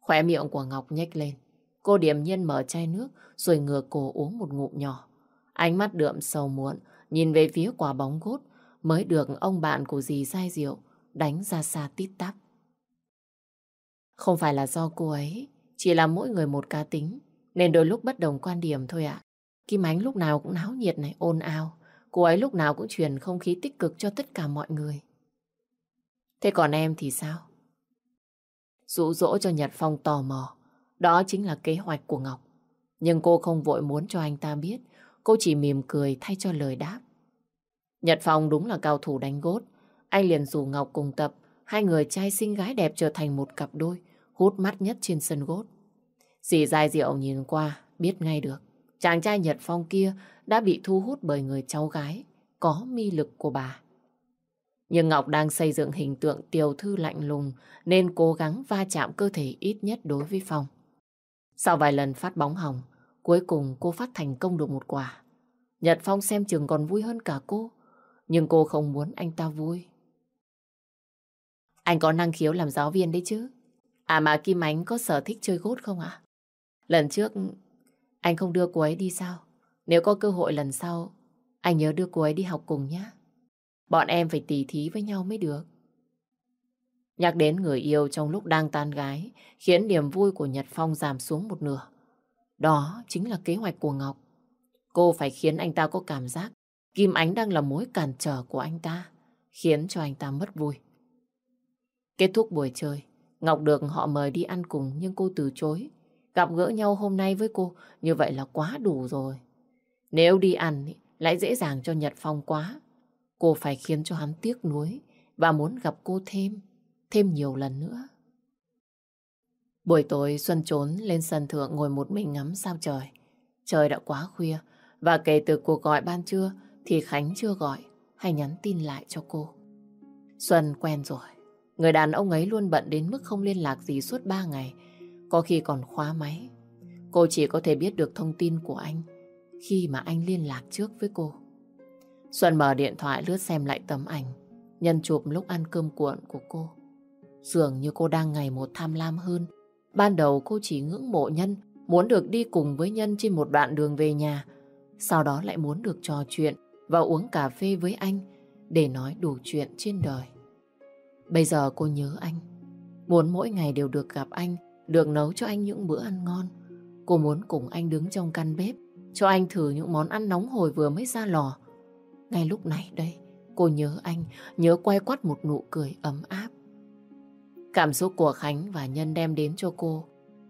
Speaker 1: Khỏe miệng của Ngọc nhếch lên. Cô Điềm nhiên mở chai nước rồi ngửa cổ uống một ngụm nhỏ. Ánh mắt đượm sầu muộn, nhìn về phía quả bóng gốt mới được ông bạn của dì say rượu đánh ra xa tít tắp. Không phải là do cô ấy, chỉ là mỗi người một cá tính, nên đôi lúc bất đồng quan điểm thôi ạ. Kim Ánh lúc nào cũng náo nhiệt này, ồn ào. Cô ấy lúc nào cũng truyền không khí tích cực cho tất cả mọi người. Thế còn em thì sao? Dụ dỗ cho Nhật Phong tò mò. Đó chính là kế hoạch của Ngọc. Nhưng cô không vội muốn cho anh ta biết. Cô chỉ mỉm cười thay cho lời đáp. Nhật Phong đúng là cao thủ đánh gốt. Anh liền rủ Ngọc cùng tập. Hai người trai xinh gái đẹp trở thành một cặp đôi. Hút mắt nhất trên sân gốt. Dì dài diệu nhìn qua, biết ngay được. Chàng trai Nhật Phong kia đã bị thu hút bởi người cháu gái có mi lực của bà. Nhưng Ngọc đang xây dựng hình tượng tiểu thư lạnh lùng nên cố gắng va chạm cơ thể ít nhất đối với Phong. Sau vài lần phát bóng hỏng, cuối cùng cô phát thành công được một quả. Nhật Phong xem chừng còn vui hơn cả cô, nhưng cô không muốn anh ta vui. Anh có năng khiếu làm giáo viên đấy chứ. À mà Kim Ánh có sở thích chơi gốt không ạ? Lần trước anh không đưa cô ấy đi sao? Nếu có cơ hội lần sau, anh nhớ đưa cô ấy đi học cùng nhé. Bọn em phải tỉ thí với nhau mới được. Nhắc đến người yêu trong lúc đang tan gái khiến niềm vui của Nhật Phong giảm xuống một nửa. Đó chính là kế hoạch của Ngọc. Cô phải khiến anh ta có cảm giác Kim Ánh đang là mối cản trở của anh ta, khiến cho anh ta mất vui. Kết thúc buổi chơi, Ngọc được họ mời đi ăn cùng nhưng cô từ chối. Gặp gỡ nhau hôm nay với cô như vậy là quá đủ rồi. Nếu đi ăn lại dễ dàng cho Nhật Phong quá. Cô phải khiến cho hắn tiếc nuối và muốn gặp cô thêm, thêm nhiều lần nữa. Buổi tối Xuân trốn lên sân thượng ngồi một mình ngắm sao trời. Trời đã quá khuya và kể từ cuộc gọi ban trưa thì Khánh chưa gọi hay nhắn tin lại cho cô. Xuân quen rồi. Người đàn ông ấy luôn bận đến mức không liên lạc gì suốt ba ngày. Có khi còn khóa máy. Cô chỉ có thể biết được thông tin của anh khi mà anh liên lạc trước với cô. Xuân mở điện thoại lướt xem lại tấm ảnh nhân chụp lúc ăn cơm cuộn của cô. Dường như cô đang ngày một tham lam hơn. Ban đầu cô chỉ ngưỡng mộ Nhân, muốn được đi cùng với Nhân trên một đoạn đường về nhà. Sau đó lại muốn được trò chuyện và uống cà phê với anh để nói đủ chuyện trên đời. Bây giờ cô nhớ anh, muốn mỗi ngày đều được gặp anh, được nấu cho anh những bữa ăn ngon. Cô muốn cùng anh đứng trong căn bếp, cho anh thử những món ăn nóng hổi vừa mới ra lò. Ngay lúc này đây, cô nhớ anh, nhớ quay quắt một nụ cười ấm áp. Cảm xúc của Khánh và Nhân đem đến cho cô,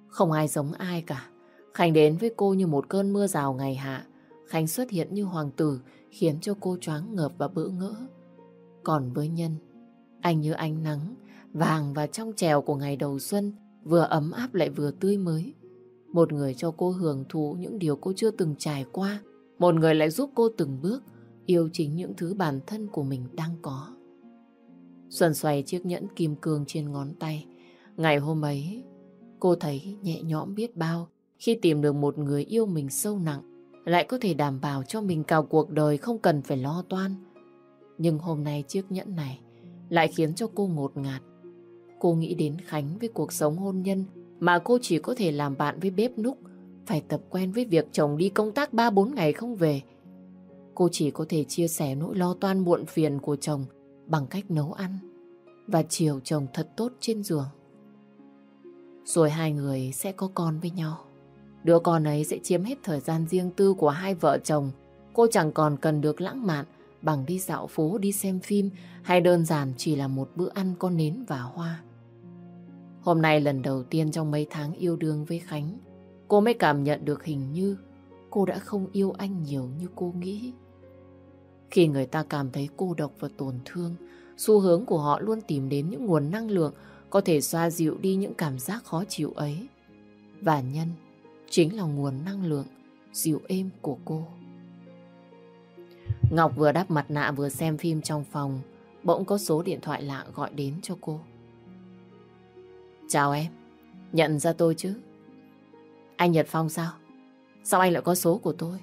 Speaker 1: không ai giống ai cả. Khánh đến với cô như một cơn mưa rào ngày hạ. Khánh xuất hiện như hoàng tử, khiến cho cô choáng ngợp và bỡ ngỡ. Còn với Nhân, anh như ánh nắng, vàng và trong trèo của ngày đầu xuân, vừa ấm áp lại vừa tươi mới. Một người cho cô hưởng thụ những điều cô chưa từng trải qua, một người lại giúp cô từng bước yêu chính những thứ bản thân của mình đang có. Xuân xoay chiếc nhẫn kim cương trên ngón tay. Ngày hôm ấy, cô thấy nhẹ nhõm biết bao khi tìm được một người yêu mình sâu nặng, lại có thể đảm bảo cho mình cả cuộc đời không cần phải lo toan. Nhưng hôm nay chiếc nhẫn này lại khiến cho cô ngột ngạt. Cô nghĩ đến Khánh với cuộc sống hôn nhân mà cô chỉ có thể làm bạn với bếp núc, phải tập quen với việc chồng đi công tác 3-4 ngày không về. Cô chỉ có thể chia sẻ nỗi lo toan muộn phiền của chồng bằng cách nấu ăn và chiều chồng thật tốt trên giường. Rồi hai người sẽ có con với nhau. Đứa con ấy sẽ chiếm hết thời gian riêng tư của hai vợ chồng. Cô chẳng còn cần được lãng mạn bằng đi dạo phố, đi xem phim hay đơn giản chỉ là một bữa ăn có nến và hoa. Hôm nay lần đầu tiên trong mấy tháng yêu đương với Khánh, cô mới cảm nhận được hình như cô đã không yêu anh nhiều như cô nghĩ. Khi người ta cảm thấy cô độc và tổn thương, xu hướng của họ luôn tìm đến những nguồn năng lượng có thể xoa dịu đi những cảm giác khó chịu ấy. Và nhân chính là nguồn năng lượng dịu êm của cô. Ngọc vừa đắp mặt nạ vừa xem phim trong phòng, bỗng có số điện thoại lạ gọi đến cho cô. Chào em, nhận ra tôi chứ? Anh Nhật Phong sao? Sao anh lại có số của tôi?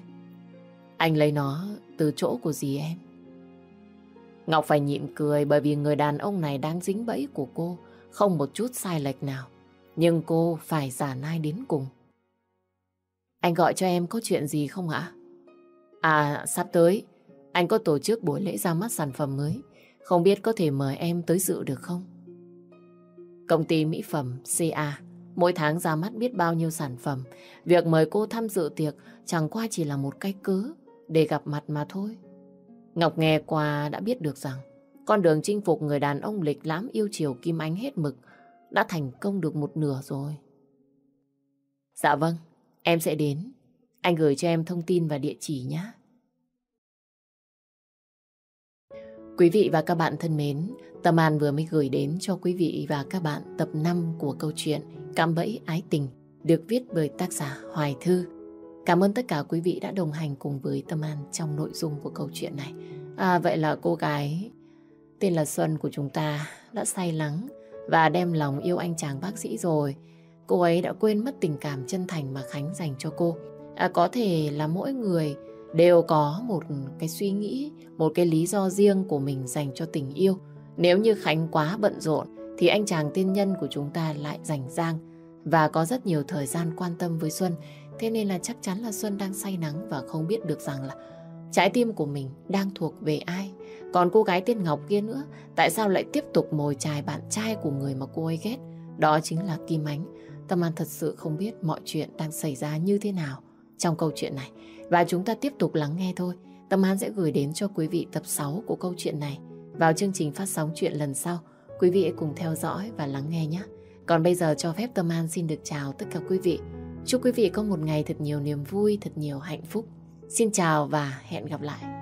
Speaker 1: Anh lấy nó từ chỗ của gì em. Ngọc phải nhịn cười bởi vì người đàn ông này đang dính bẫy của cô, không một chút sai lệch nào. Nhưng cô phải giả nai đến cùng. Anh gọi cho em có chuyện gì không ạ? À, sắp tới, anh có tổ chức buổi lễ ra mắt sản phẩm mới. Không biết có thể mời em tới dự được không? Công ty mỹ phẩm CA mỗi tháng ra mắt biết bao nhiêu sản phẩm. Việc mời cô tham dự tiệc chẳng qua chỉ là một cách cớ để gặp mặt mà thôi. Ngọc nghe qua đã biết được rằng con đường chinh phục người đàn ông lịch lãm yêu chiều Kim Ánh hết mực đã thành công được một nửa rồi. Dạ vâng, em sẽ đến. Anh gửi cho em thông tin và địa chỉ nhé. Quý vị và các bạn thân mến, Tâm An vừa mới gửi đến cho quý vị và các bạn tập 5 của câu chuyện Cạm bẫy ái tình được viết bởi tác giả Hoài Thư. Cảm ơn tất cả quý vị đã đồng hành cùng với Tâm An trong nội dung của câu chuyện này. À, vậy là cô gái tên là Xuân của chúng ta đã say lắng và đem lòng yêu anh chàng bác sĩ rồi. Cô ấy đã quên mất tình cảm chân thành mà Khánh dành cho cô. À, có thể là mỗi người đều có một cái suy nghĩ, một cái lý do riêng của mình dành cho tình yêu. Nếu như Khánh quá bận rộn thì anh chàng tiên nhân của chúng ta lại rảnh rang và có rất nhiều thời gian quan tâm với Xuân. Thế nên là chắc chắn là Xuân đang say nắng và không biết được rằng là trái tim của mình đang thuộc về ai. Còn cô gái tên Ngọc kia nữa, tại sao lại tiếp tục mồi chài bạn trai của người mà cô ấy ghét? Đó chính là Kim Ánh. Tâm An thật sự không biết mọi chuyện đang xảy ra như thế nào trong câu chuyện này. Và chúng ta tiếp tục lắng nghe thôi. Tâm An sẽ gửi đến cho quý vị tập 6 của câu chuyện này vào chương trình phát sóng chuyện lần sau. Quý vị hãy cùng theo dõi và lắng nghe nhé. Còn bây giờ cho phép Tâm An xin được chào tất cả quý vị. Chúc quý vị có một ngày thật nhiều niềm vui, thật nhiều hạnh phúc. Xin chào và hẹn gặp lại.